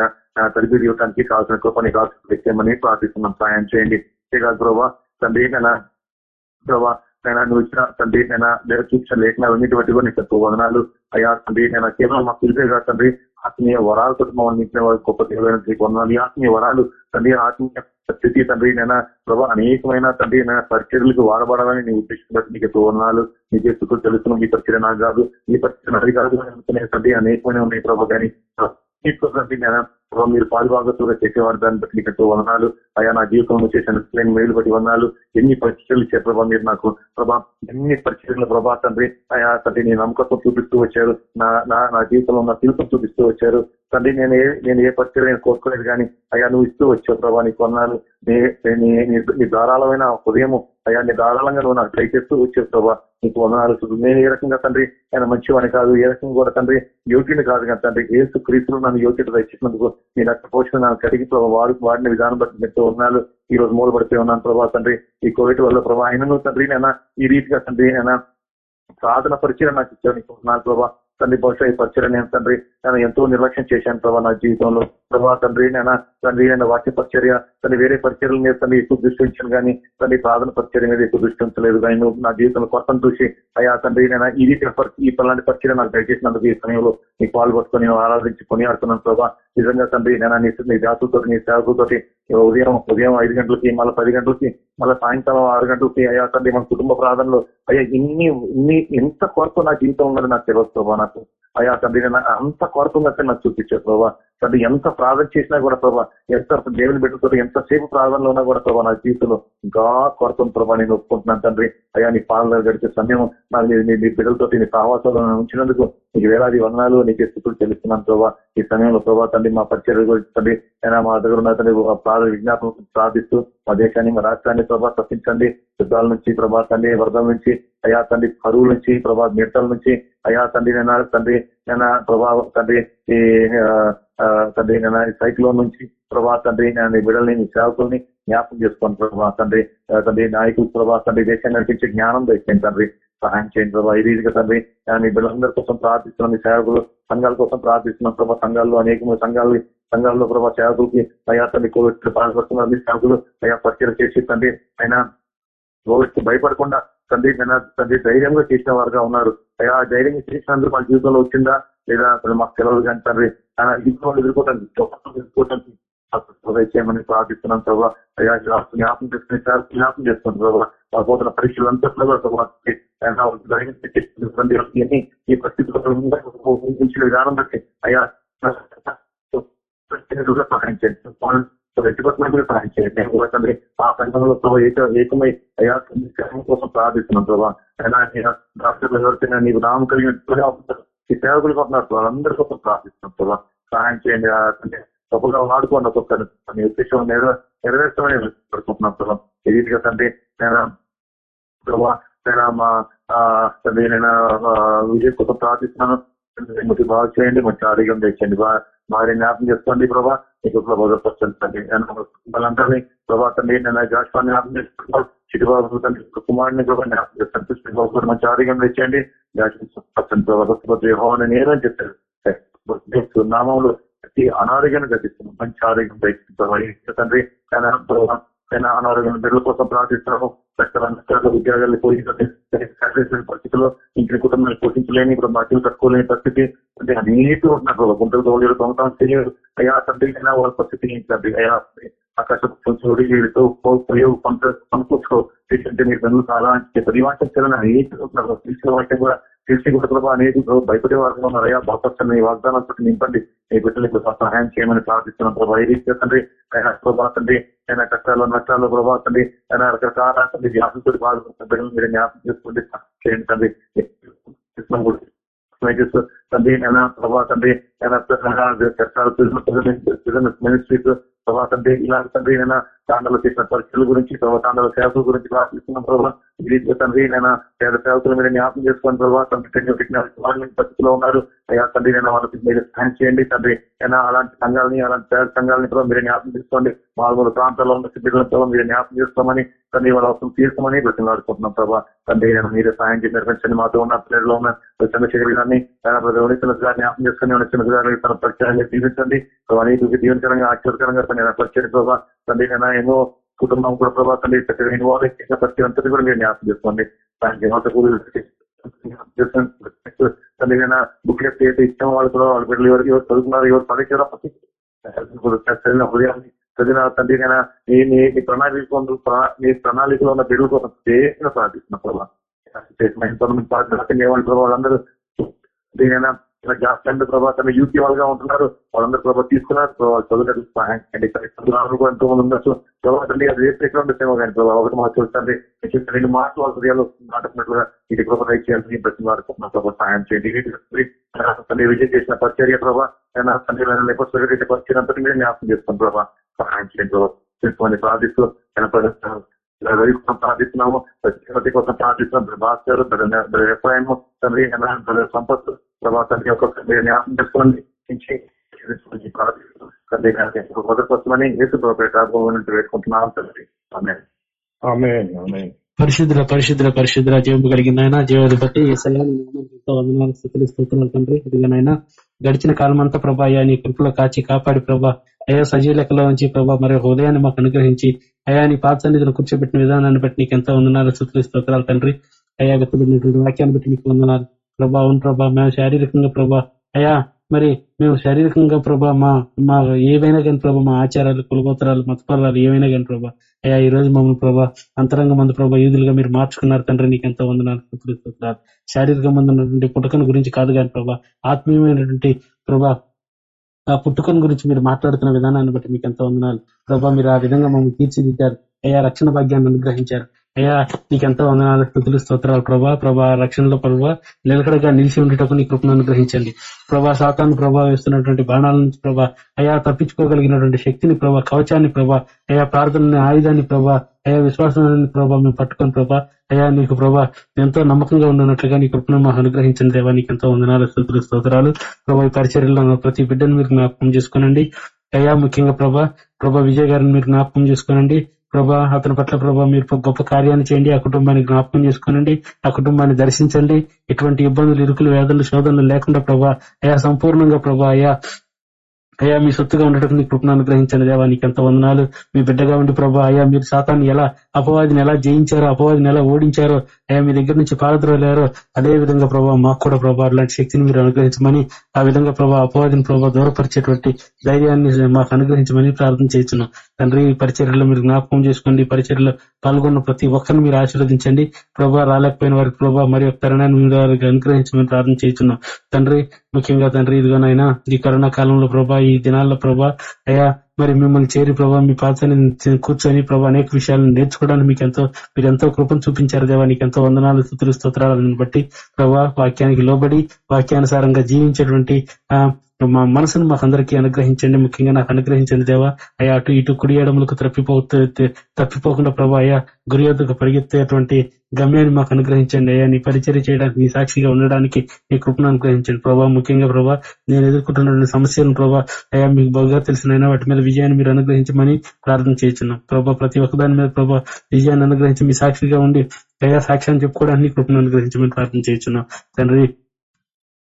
తడిపి ఇవ్వడానికి కావాల్సిన కృపని కావాల్సిన ప్రార్థిస్తున్నాం. సాయం చేయండి. అంతేకాదు ప్రభావ తండ్రి నేను ప్రభావ నేను నువ్వు ఇచ్చిన తండ్రి నేను చూపించిన లేఖనాలు అన్నిటి కూడా నీకు వదనాలు. అయ్యా తండ్రి నేను కేవలం మాకు తెలిసే కాదు తండ్రి ఆత్మీయ వరాలతో మమ్మల్ని నింపిన వారు గొప్ప దేవుడైన నీకు ఈ ఆత్మీయ వరాలు తండ్రి ఆత్మీయ స్థితి తండ్రి నైనా ప్రభా అనేకమైన తండ్రి నైనా పరిచర్లకు వాడబడాలని నీ ఉద్దేశం బట్టి నీకు వందనాలు. నీ చేస్తుకు తెలుస్తున్నాం ఈ పరిచయ నాకు కాదు. ఈ పరిచయం అది కాదు తండ్రి అనేకమైన ఉన్నాయి ప్రభా కానీ తండ్రి నేను ప్రభావ మీరు పాలుభాగతులుగా చేసేవారు. దాన్ని బట్టి నీకు వందనాలు. అయ్యా నా జీవితంలో చేసిన నేను మేలు బట్టి వందనాలు. ఎన్ని పరిచయలు ఇచ్చే మీరు నాకు? ప్రభా ఎన్ని పరిచయల ప్రభా తండ్రి? అయా తండ్రి నేను నమ్మకత్వం చూపిస్తూ వచ్చారు. నా నా నా జీవితంలో ఉన్న పిలుపు చూపిస్తూ వచ్చారు. తండ్రి నేను ఏ నేను ఏ పరిచయం నేను కోరుకోలేదు కానీ అయ్యా నువ్వు ఇస్తూ వచ్చావు ప్రభా నీ కొన్నాళ్ళు నీ ధారాళమైన హృదయము అయ్యా నీ దారాళంగా నువ్వు నాకు ట్రై చేస్తూ వచ్చేవు ప్రభా. నీకు వందనాలు నేను ఏ రకంగా తండ్రి ఆయన మంచివాని కాదు ఏ రకంగా కూడా తండ్రి యోగ్యుని కాదు కానీ తండ్రి ఏసు క్రీస్తులు నన్ను యోగ్యత దయచేసినందుకు నీ రక్త పోషణ నన్ను కడిగి వాడు వాడిన విధానం బట్టి ఎంతో ఉన్నాను ఈ రోజు మూలపడిపోయి ఉన్నాను ప్రభా తండ్రి. ఈ కోవిడ్ వల్ల ప్రభా ఆయనను తండ్రి నేను ఈ రీతిగా తండ్రి నేను సాధన పరిచయం నాకు ఇచ్చాను నీకు ఉన్నాను ప్రభా. తండ్రి బహుశా ఈ పరిచయం నేను తండ్రి నేను ఎంతో నిర్లక్ష్యం చేశాను ప్రభావ నా జీవితంలో. ప్రభావ తండ్రి నేను తండ్రి నేను వాక్య పరిచర్య తను వేరే పరిచర్ల మీద తను ఎక్కువ దృష్టి ఉంచాను కానీ తండ్రి ప్రార్థన పరిచర్య మీద ఎక్కువ దృష్టి ఉంచలేదు కానీ నువ్వు నా జీవితంలో కొత్తను చూసి అయ్యా తండ్రి నేను ఇది ఈ పలాంటి పరిచయం నాకు దయచేసినందుకు ఈ సమయంలో నీ పాల్గొట్టుకుని ఆరాధించి కొని ఆడుతున్నాను నిజంగా తండ్రి నేను నీ నీ జాతులతో నీ సేవకులతో ఉదయం ఉదయం ఐదు గంటలకి మళ్ళీ పది గంటలకి మళ్ళీ సాయంకాలం ఆరు గంటలకి అయ్యా తండ్రి మన కుటుంబ ప్రార్థనలో అయ్యా ఇన్ని ఇన్ని ఎంత కొరకు నా జీవితం ఉన్నది నాకు తెలియదు నాకు. అయ్యా తండ్రి అంత కొరకు ఉన్నట్టు నాకు చూపించారు తండ్రి ఎంత ప్రార్థన చేసినా కూడా ప్రభా ఎంత దేవుని బిడ్డతో ఎంతసేపు ప్రార్థనలో ఉన్నా కూడా ప్రభా నా జీవితంలో ఇంకా కొరత ప్రభా నేను ఒప్పుకుంటున్నాను తండ్రి. అయ్యా నీ పాలన గడిచే సమయం నాకు నీ బిడ్డలతో నీ సహవాసాలు ఉంచినందుకు నీకు వేలాది వర్ణాలు నీకు స్థితులు తెలుస్తున్నాను ప్రభా. ఈ సమయంలో ప్రభా తండ్రి మా పరిచయం గురించి తండ్రి అయినా మా దగ్గర ఉన్న తండ్రి ప్రార్థ విజ్ఞాపన ప్రార్థిస్తూ మా దేశాన్ని మా రాష్ట్రాన్ని ప్రభా తప్పించండి. యుద్ధాల నుంచి ప్రభా తండ్రి వరదల నుంచి అయా తండ్రి కరువుల నుంచి ప్రభా మిడతల నుంచి అయా తండ్రి నేను తండ్రి నేను ప్రభా తండ్రి ఈ తండ్రి సైక్లోన్ నుంచి ప్రభా తండ్రి నేను బిడల్ని నీ సేవకుల్ని జ్ఞాపకం చేసుకోండి ప్రభా తండ్రి తండ్రి నాయకులు ప్రభా తండ్రి దేశాన్ని నడిపించే జ్ఞానం తెచ్చండి తండ్రి. సహాయం చేయండి ప్రభా. ఈ రీతిగా తండ్రి మీ బిడ్డలందరి కోసం ప్రార్థిస్తున్నాం మీ సేవకులు సంఘాల కోసం ప్రార్థిస్తున్నాం ప్రభా సంఘాల్లో అనేక సంఘాలు సంఘాల్లో ప్రభా సేవకులకి అయ్యా తండ్రి కోవిడ్ బాధపడుతున్నారు సేవకులు అయ్యా పరిచయం చేసి తండ్రి అయినా కోవిడ్ భయపడకుండా తండ్రి తండ్రి ధైర్యంగా చేసిన వారుగా ఉన్నారు. అయ్యా ధైర్యంగా చేసినందుకు వాళ్ళ జీవితంలో వచ్చిందా? లేదా మాకు తెలియదు కానీ తండ్రి ఇంట్లో ఎదుర్కోవడానికి ఎదుర్కోవటానికి చేయమని ప్రార్థిస్తున్నాం ప్రభావ అయ్యా జ్ఞాపం చేసుకుని జ్ఞాపం చేస్తున్నాం ప్రభావ మా పోతున్న పరీక్షలు అంతట్లో ఈ పరిస్థితుల్లో విధానం బట్టి అయ్యా సహాయం చేయండి. వ్యక్తిగతమైన సహాయం చేయండి తండ్రి ఆ సంఘంలో ఏకమై అయా కోసం ప్రార్థిస్తున్నాం ప్రభావ డాక్టర్లు ఎవరికైనా నీకు నామం కలిగిన ఈ సేవకులు కొంటున్నారు వాళ్ళందరి కోసం ప్రార్థిస్తున్నాం ప్రభావ సహాయం చేయండి తప్పుగా వాడుకోండి ఒక్కొక్కరు మీ ఉద్దేశం నెరవేర్చమని పడుకుంటున్నాం ప్రభావ ఈ రీతిగా తండ్రి నేను ప్రభావ నేను మా తండ్రి నేను విజయ్ కోసం ప్రార్థిస్తున్నాను. మంచి బాగా చేయండి మంచి ఆరోగ్యం తెచ్చండి బాగా వారి జ్ఞాపం చేసుకోండి ప్రభా. మీకు ప్రభావపరచండి వాళ్ళందరినీ ప్రభా తండ్రి నేను జాస్వాన్ని జ్ఞాపం చేసుకుంటాం చిటిబాబు తండ్రి కుమారుని కూడా జ్ఞాపం చేస్తాను. చిటిబాబు మంచి ఆరోగ్యం తెచ్చండి. జాస్పరచండి ప్రభావ హోమని నేనని నామంలో ప్రతి అనారోగ్యాన్ని గతిస్తున్నాం మంచి ఆరోగ్యం తెచ్చింది తండ్రి అనారోగ్యం బిడ్డల కోసం ప్రార్థిస్తున్నాము. కష్టాలు ఉద్యోగాలు పోషించలేని పరిస్థితుల్లో ఇంటి కుటుంబాన్ని పోషించలేని ఇప్పుడు మధ్యలో కట్టుకోలేని పరిస్థితి. అంటే అనేక ఉంటున్నారు గుంటలు తోడు తొమ్మిది తెలియదు అయ్యా తండ్రి వాళ్ళ పరిస్థితి ఏంటంటే అయ్యా ఆకాశం చూడి వీడితో పోయి పంట పనుకోవచ్చు అంటే మీరు పనులు చాలా పరివాసం చేయాలని అనేక తీసుకున్న కూడా తెలిసి కూడా అనేది భయపడే వారు ఉన్నారు. అయ్యా బాపచ్చని వాగ్దానాలు నింపండి. మీ బిడ్డలకు సహాయం చేయమని ప్రార్థిస్తున్నాం. ప్రభావ ఏ రీతి తండ్రి ప్రభావ తండ్రి ఆయన కష్టాలు నష్టాలు ప్రభావ తండ్రి ఆయన రకరకాల తండ్రి వ్యాసంతో బాధపడుతున్న బిడ్డలు మీరు జ్ఞాపకం చేసుకోండి చేయండి తండ్రి తండ్రి నేను ప్రభా తండ్రి చట్టాలు బిజినెస్ మినిస్ట్రీస్ ప్రభా తండ్రి ఇలా తండ్రి నేను తాండలో చేసిన పరిస్థితుల గురించి ప్రభావ తాండల సేవకుల గురించి ప్రార్థిస్తున్నాం ప్రభావ ఈ తండ్రి నేను పేద సేవకుల మీద జ్ఞాపకం చేసుకోండి ప్రభావ తండ్రి పరిస్థితిలో ఉన్నారు. అయ్యా తండ్రి నేను వాళ్ళకి మీరు సహాయం చేయండి తండ్రి. అయినా అలాంటి సంఘాలని అలాంటి పేద సంఘాలని కూడా మీరు జ్ఞాపకం చేసుకోండి. మామూలు ప్రాంతాల్లో ఉన్న బిడ్డలతో మీరు జ్ఞాపకం చేస్తామని తండ్రి వాళ్ళ అవసరం తీర్చమని బ్రతిలాడుకుంటున్నాం ప్రభావ తండ్రి నేను మీరు సహాయం చేసి నిర్వహించండి మాతో ఉన్న పిల్లల్లో ఉన్న చంద్రశేఖర్ గారిని ఆయన గారిని జ్ఞాపకం చేసుకుని చిన్న గారిని తన పరిచయాన్ని దీవించండి ప్రభావ జీవించడానికి ఆశ్చర్యకరంగా తన పరిచయం ప్రభావ తండ్రి నేను ఎన్నో కుటుంబం కూడా ప్రభావ తండ్రి చక్కగా ఇన్వాల్వ్ చేసిన ప్రతి అంతటి కూడా మీరు జ్ఞాపకం చేసుకోండి దానికి తల్లిదైనా బుక్లెట్ ఏదైతే ఇచ్చిన వాళ్ళు కూడా వాళ్ళ బిడ్డలు ఎవరికి ఎవరు చదువుతున్నారు ఎవరు పడేసారో చదివిన హృదయాన్ని చదివిన తండ్రికైనా నీ నీ ప్రణాళిక నీ ప్రణాళికలో ఉన్న బిడ్డల కోసం చేసిన ప్రార్థిస్తున్న ప్రభావ ప్రభావ వాళ్ళందరూ దీనైనా ఇలా ప్రభావ తన యూత్ వాళ్ళుగా ఉంటున్నారు. వాళ్ళందరూ ప్రభావ తీసుకున్నారు. ప్రభావ సహాయం ఎంతో మంది ఉండొచ్చు ప్రభావ తండ్రి అది వేస్తే ఎక్కడ ఉండొచ్చేమో కానీ ప్రభావ ఒకటి మాకు చూస్తుంది రెండు మాటలు వాళ్ళ హృదయాలు నాటుకున్నట్లుగా ఇది ప్రభావ చేయాలని ప్రతి వాడుకుంటున్న ప్రభావ సహాయం చేయండి. తల్లి విజయం చేసిన పరిచర్య ప్రభావ తండ్రి లేకపోతే పరిచయం అంతటి మీద జ్ఞాపకం చేస్తాం ప్రభావ సహాయం చేయండి ప్రభావ తెలుసుకొని ప్రార్థిస్తూ ప్రార్థిస్తున్నాము ప్రతి కోసం ప్రార్థిస్తున్నాం భాస్కర్ ఎఫ్ఐఎం తండ్రి సంపత్ తండ్రి ఒక్కొక్క జ్ఞాపకం చేసుకోండి మొదటి కోసమని యేసు ప్రభావం వేసుకుంటున్నాం తండ్రి పరిశుద్ధుల పరిశుద్ధుల పరిశుద్ధుల జీవం కలిగిన ఆయన జీవాధిపతి వందనాలు స్థితులు స్తోత్రాలు తండ్రి ఇదిగానైనా గడిచిన కాలం అంతా ప్రభా నీ కృపలో కాచి కాపాడి ప్రభా అయ్యా సజీవ లెక్కలో నుంచి ప్రభా మరి హృదయాన్ని మాకు అనుగ్రహించి అయా నీ పాత సన్నిధిలో కూర్చోబెట్టిన విధానాన్ని బట్టి నీకు ఎంతో వందనాలు స్థుతులు స్తోత్రాలు తండ్రి. అయ్యా గతబడినటువంటి వాక్యాన్ని బట్టి నీకు వందనాలు. ప్రభా అవును ప్రభా మేము శారీరకంగా ప్రభా అయా మరి మేము శారీరకంగా ప్రభా మా మా ఏవైనా కానీ ప్రభా మా ఆచారాలు కులగోత్తరాలు మతపరాలు ఏవైనా కానీ ప్రభా అయ్యా ఈ రోజు మమ్మల్ని ప్రభా అంతరంగ మంది ప్రభా యూదులుగా మీరు మార్చుకున్నారు తండ్రి నీకు ఎంతో వందనాలు స్తోత్రాలు. శారీరక మంది పుటకను గురించి కాదు కానీ ప్రభా ఆత్మీయమైనటువంటి ప్రభా ఆ పుట్టుకను గురించి మీరు మాట్లాడుతున్న విధానాన్ని బట్టి మీకు ఎంతో వందనాలు. ప్రభావ మీరు ఆ విధంగా మమ్మల్ని తీర్చిదిద్దారు. అయ్యా రక్షణ భాగ్యాన్ని అనుగ్రహించారు. అయ్యా నీకెంతో వందనాలు స్థుతులు స్తోత్రాలు. ప్రభా ప్రభా రక్షణలో ప్రభా నిలకడగా నిలిచి ఉండేటప్పుడు నీ కృపను అనుగ్రహించండి. ప్రభా శాతాన్ని ప్రభావిస్తున్నటువంటి బాణాల నుంచి ప్రభా అయా తప్పించుకోగలిగినటువంటి శక్తిని ప్రభా కవచాన్ని ప్రభా అయా ప్రార్థన ఆయుధాన్ని ప్రభా అయా విశ్వాసాన్ని ప్రభా మేము పట్టుకొని ప్రభా అయా నీకు ప్రభా ఎంతో నమ్మకంగా ఉన్నట్లుగా నీ కృపను మాకు అనుగ్రహించండి దేవా నీకు ఎంతో వందనాలు స్థుతులు స్తోత్రాలు. ప్రభా ఈ పరిచర్యలో ప్రతి బిడ్డను మీరు జ్ఞాపకం చేసుకోనండి. అయ్యా ముఖ్యంగా ప్రభా ప్రభా విజయ్ గారిని మీరు జ్ఞాపకం చేసుకోనండి. ప్రభా అతని పట్ల ప్రభా మీరు గొప్ప కార్యాన్ని చేయండి ఆ కుటుంబాన్ని జ్ఞాపకం చేసుకోనండి ఆ కుటుంబాన్ని దర్శించండి. ఎటువంటి ఇబ్బందులు ఇరుకులు వేదనలు శోధనలు లేకుండా ప్రభా అయా సంపూర్ణంగా ప్రభా అయా అయ్యా మీ సొత్తుగా ఉండటం నీ కృపను అనుగ్రహించండి దేవా నీకు ఎంత వందనాలు. మీ బిడ్డగా ఉండి ప్రభా అయ్యా మీరు శాతాన్ని ఎలా అపవాదిని ఎలా జయించారో అపవాదిని ఎలా ఓడించారో అయ్యా మీ దగ్గర నుంచి పారద్రోలేరో అదే విధంగా ప్రభావ మాకు కూడా ప్రభా అలాంటి శక్తిని మీరు అనుగ్రహించమని ఆ విధంగా ప్రభావ అపవాదిని ప్రభావ దూరపరిచేటువంటి ధైర్యాన్ని మాకు అనుగ్రహించమని ప్రార్థన చేస్తున్నాం. తండ్రి ఈ పరిచర్యలో మీరు జ్ఞాపకం చేసుకోండి. ఈ పరిచర్యలో పాల్గొన్న ప్రతి ఒక్కరిని మీరు ఆశీర్వదించండి. ప్రభా రాలేకపోయిన వారికి ప్రభా మరి ఒక తరుణాన్ని మీరు వారికి అనుగ్రహించమని ప్రార్థన చేస్తున్నాం. తండ్రి ముఖ్యంగా తండ్రి ఇదిగోనైనా ఈ కరోనా కాలంలో ప్రభా ఈ దినాల్లో ప్రభా అయా మరి మిమ్మల్ని చేరి ప్రభావ మీ పాత్రని కూర్చొని ప్రభా అనేక విషయాలను నేర్చుకోవడానికి మీకు ఎంతో మీరు ఎంతో కృపను చూపించారు దేవా నీకు ఎంతో వందనాలు స్థుతులు స్తోత్రాలను బట్టి ప్రభా వాక్యానికి లోబడి వాక్యానుసారంగా జీవించేటువంటి మా మనసును మాకు అందరికీ అనుగ్రహించండి ముఖ్యంగా నాకు అనుగ్రహించండి దేవా. అయ్యా అటు ఇటు కుడి ఎడములకు తప్పిపో తప్పిపోకుండా ప్రభా అయ్యా గురి యొద్దకు పరిగెత్తేటువంటి గమ్యాన్ని మాకు అనుగ్రహించండి. అయ్యా నీ పరిచయం చేయడానికి నీ సాక్షిగా ఉండడానికి నీ కృపను అనుగ్రహించండి. ప్రభా ముఖ్యంగా ప్రభా నేను ఎదుర్కొంటున్న సమస్యలను ప్రభా అయ్యా మీకు బాగా తెలిసిన వాటి మీద విజయాన్ని మీరు అనుగ్రహించమని ప్రార్థన చేస్తున్నాం ప్రభా ప్రతి ఒక్కదాని మీద ప్రభా విజయాన్ని అనుగ్రహించి మీ సాక్షిగా ఉండి అయ్యా సాక్ష్యాన్ని చెప్పుకోవడానికి కృపను అనుగ్రహించమని ప్రార్థన చేస్తున్నాం తండ్రి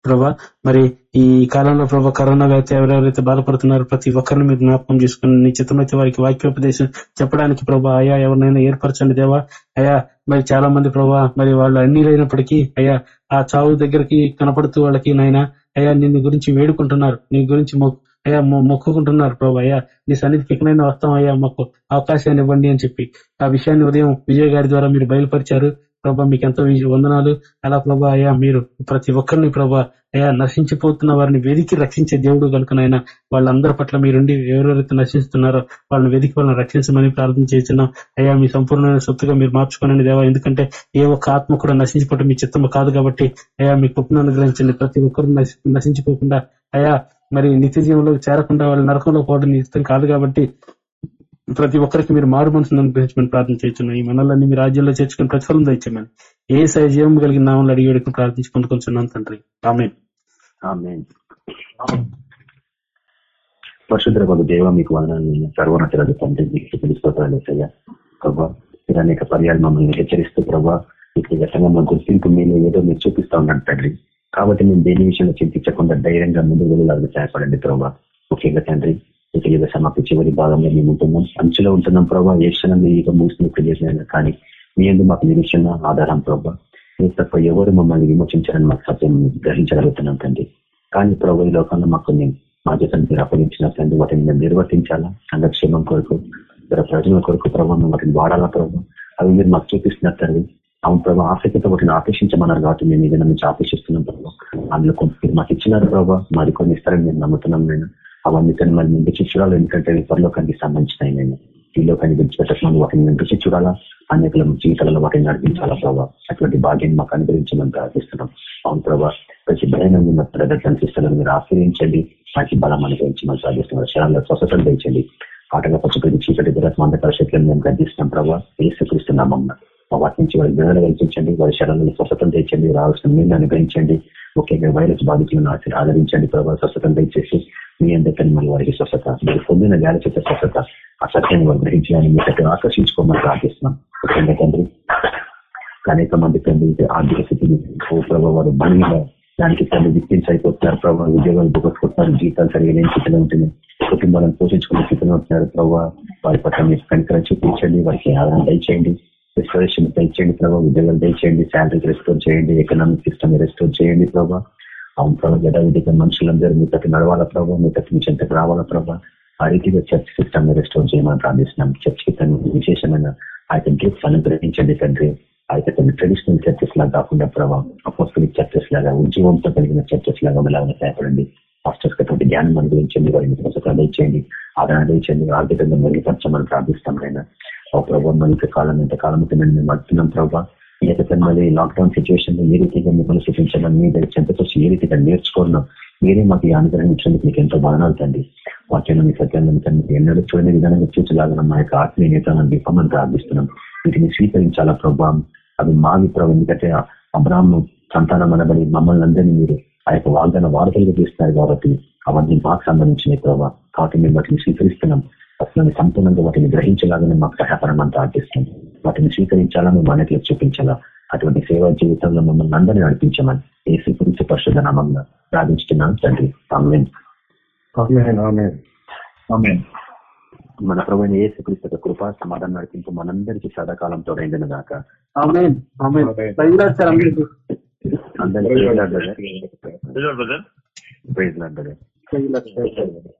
ప్రభా మరి ఈ కాలంలో ప్రభా కరోనా వ్యాధి ఎవరెవరైతే బాధపడుతున్నారో ప్రతి ఒక్కరిని మీరు జ్ఞాపకం చేసుకుని నీ వారికి వాక్యోపదేశం చెప్పడానికి ప్రభా అయా ఎవరినైనా ఏర్పరచండి దేవా. అయా మరి చాలా మంది ప్రభా మరి వాళ్ళు అన్ని లేనప్పటికీ అయ్యా ఆ చావు దగ్గరికి కనపడుతూ వాళ్ళకి నాయన అయ్యా నిన్ను గురించి వేడుకుంటున్నారు. నీ గురించి అయ్యా మొక్కుకుంటున్నారు ప్రభా అయ్యా నీ సన్నిధికి ఎక్కడైనా వస్తాం అయ్యా మాకు అవకాశాన్ని ఇవ్వండి అని చెప్పి. ఆ విషయాన్ని ఉదయం విజయ్ గారి ద్వారా మీరు బయలుపరిచారు. ప్రభా మీకు ఎంతో వందనాలు. అలా ప్రభా అయ్యా మీరు ప్రతి ఒక్కరిని ప్రభా అయ్యా నశించిపోతున్న వారిని వెదికి రక్షించే దేవుడు కనుకనైనా వాళ్ళందరి పట్ల మీరుండి ఎవరెవరైతే నశిస్తున్నారో వాళ్ళని వెదికి వాళ్ళని రక్షించమని ప్రార్థన చేస్తున్నాం. అయ్యా మీ సంపూర్ణమైన సొత్తుగా మీరు మార్చుకోనండి దేవా. ఎందుకంటే ఏ ఒక్క ఆత్మ కూడా నశించిపోవడం మీ చిత్తము కాదు కాబట్టి అయ్యా మీ కుప్పను అనుగ్రహించండి. ప్రతి ఒక్కరు నశించిపోకుండా అయ్యా మరి నిత్య జీవంలోకి చేరకుండా వాళ్ళు నరకంలో పోవడం ఇష్టం కాదు కాబట్టి ప్రతి ఒక్కరికి మీరు మారు మనసును అనుగ్రహించమని ప్రార్థన చేస్తున్నాం ఈ మనల్ని మీ రాజ్యంలో చేర్చుకుని ప్రతిఫలం తెచ్చామని ఏ సజీవం కలిగిన నామంలో అడిగి వేడుకుని ప్రార్థించి పొందుకొచ్చున్నాం తండ్రి. ఆమె పరిశుద్ధ బాబు దేవ మీకు వందనాలు. సర్వోన్నతులకు తండ్రి మీకు తెలుసుకోవాలి అయ్యా ప్రభా మీరు అనేక పర్యాలు మమ్మల్ని హెచ్చరిస్తూ ప్రభా మీకు గతంగా మా గుర్తింపు మీలో ఏదో మీరు చూపిస్తా ఉన్నాను తండ్రి. కాబట్టి మేము దేని విషయంలో చింతించకుండా ధైర్యంగా ముందు వెళ్ళాలని సహాయపడండి ప్రభావ ముఖ్యంగా తండ్రి ఇక యుగ సమాప్తి చివరి భాగంలో మేము ఉంటున్నాం. అంచులో ఉంటున్నాం ప్రభావ ఏ క్షణం మీ యుగ చేసిన కానీ మీ ఎందుకు మాకు నిరీక్షణ ఆధారం ప్రభావ మీరు తప్ప ఎవరు మమ్మల్ని విమోచించాలని మాకు సత్యం గ్రహించగలుగుతున్నాం తండ్రి. కానీ ప్రభు ఈ లోకంలో మాకు కొన్ని బాధ్యతను మీరు అప్పగించిన తండ్రి. వాటిని మేము నిర్వర్తించాలా? సంఘక్షేమం కొరకు ఇతర ప్రజల కొరకు ప్రభావం వాటిని వాడాలా ప్రభావం అవి మీరు మాకు చూపిస్తున్నారు తండ్రి. అవును ప్రభావ ఆసక్తితో వాటిని ఆకర్షించమన్నారు కాబట్టి మేము ఏదైనా నుంచి ఆకర్షిస్తున్నాం ప్రభావ అందులో కొంత మీరు మాకు ఇచ్చినారు ప్రభావ మరి కొన్ని ఇస్తారని మేము నమ్ముతున్నాం నేను అవన్నీ తను మరి ముందు చూడాలి. ఎందుకంటే త్వరలోకానికి సంబంధించినవి నేను ఈ లోకాన్ని విడిచిపెట్టకుండా వాటిని మేము చూడాలా? అనేకల జీవితాలలో వాటిని నడిపించాలా ప్రభావ అటువంటి భాగ్యాన్ని మాకు అనుగ్రహించమని ప్రార్థిస్తున్నాం. అవును ప్రభావ ప్రతి భయాన్ని ప్రదర్శన సిస్టర్లను మీరు ఆశ్రయించండి. మంచి బలం అనుగ్రహించమని ప్రార్థిస్తున్నారు శరణంలో స్వస్థతలు తెచ్చండి ఆటగా పచ్చుకొని చీకటి దురత్మ అంధకార శక్తులను మేము గర్దిస్తున్నాం ప్రభావ ఏసుక్రీస్తున్నామమ్మ మా వాటి నుంచి వారి విడుదల కల్పించండి వారి శరణాలను స్వస్థతలు తెచ్చండి రావాల్సిన మీరు అనుగ్రహించండి. ముఖ్యంగా వైరస్ బాధితులను ఆదరించండి ప్రభావ స్వస్థతం తెచ్చేసి మీ అందరికీ మళ్ళీ వారికి స్వస్థత మీరు పొందిన గాలి చేత స్వస్థత ఆ సత్యాన్ని వారు గ్రహించాలని మీ దగ్గర ఆకర్షించుకోమని ప్రార్థిస్తున్నాం. ముఖ్యంగా తండ్రి అనేక మంది తండ్రి ఆర్థిక స్థితిని ఓ ప్రభావ వారు బండిగా దానికి తల్లి విక్టిమ్స్ అయిపోతున్నారు. ప్రభావ ఉద్యోగాలు పోగొట్టుకుంటున్నారు. జీతాలు సరిగా లేని స్థితిలో ఉంటుంది కుటుంబాలను పోషించుకునే స్థితిలో ఉంటున్నారు. ప్రభావ వారి పట్ల మీరు కనికరం చూపించండి. వారికి ఆదరణ దయచేయండి. రిస్టరేషన్ దయచేయండి ప్రభావ ఉద్యోగాలు దయచేయండి. శాలరీ రెస్టోర్ చేయండి. ఎకనామిక్ సిస్టమ్ రెస్టోర్ చేయండి ప్రభావ అవును ప్రభావ యథావిధిగా మనుషులందరూ మీ తట్టు నడవాలా ప్రభావ మీ తట్టు మీ చెంతకు రావాలా ప్రభావ ఆ రీతిగా చర్చ్ సిస్టమ్ రెస్టోర్ చేయమని ప్రార్థిస్తున్నాం. చర్చ్కి తను విశేషమైన ఆ యొక్క గిఫ్ట్స్ అనుగ్రహించండి తండ్రి. ఆ యొక్క కొన్ని ట్రెడిషనల్ చర్చెస్ లాగా కాకుండా ప్రభావం అపోస్టలిక్ చర్చెస్ లాగా ఉద్యమంతో కలిగిన చర్చెస్ లాగా అలాగే సహాయపడండి. పాస్టర్స్కి జ్ఞానం అనుగ్రహించండి వారిని స్వచ్ఛత దయచేయండి ఆర్థికంగా మెరుగుపరచమని ప్రార్థిస్తాం ఆయన ఓ ప్రభావ మనకి కాలం ఎంత కాలం మేము మడుతున్నాం ప్రభావ ఈ యొక్క మళ్ళీ లాక్డౌన్ సిచ్యువేషన్లో ఏ రీతిగా మిమ్మల్ని సూచించాలని మీ దగ్గర చెంతకొచ్చి ఏ రీతిగా నేర్చుకున్నాం మీరే మాకు ఈ అనుగ్రహించడానికి మీకు ఎంతో బాధనాలు తండ్రి. వాక్యాన్ని మీ సత్యాన్ని తండ్రి ఎన్నడూ చూడని విధానంగా చూచలాగా మా యొక్క ఆత్మీయ నేతలను దీపమని ప్రార్థిస్తున్నాం. వీటిని స్వీకరించాలా ప్రభావం అవి మావి ప్రభావం ఎందుకంటే అబ్రాహ్మ సంతానం అనబడి మమ్మల్ని అందరినీ మీరు ఆ యొక్క వాగ్దాన వార్తలుగా తీస్తున్నారు కాబట్టి అవన్నీ మాకు సంబంధించిన ప్రభావ కాబట్టి మేము వాటిని స్వీకరిస్తున్నాం. అసలు సంపూర్ణంగా వాటిని గ్రహించలాగానే మాకు సహాయపడమని ప్రార్థిస్తున్నాం. వాటిని స్వీకరించాలా? మేము మనకి చూపించాలా? అటువంటి సేవా జీవితంలో మమ్మల్ని అందరినీ నడిపించమని ఏసీ గురించి పరిశుద్ధ నామంగా ప్రార్థించుతున్నాను తండ్రి. మన ప్రభు ఏసు క్రీస్తు కృప సమాధానం నడిపింపు మనందరికీ సదాకాలం తోడైందని దాకా అందరికీ.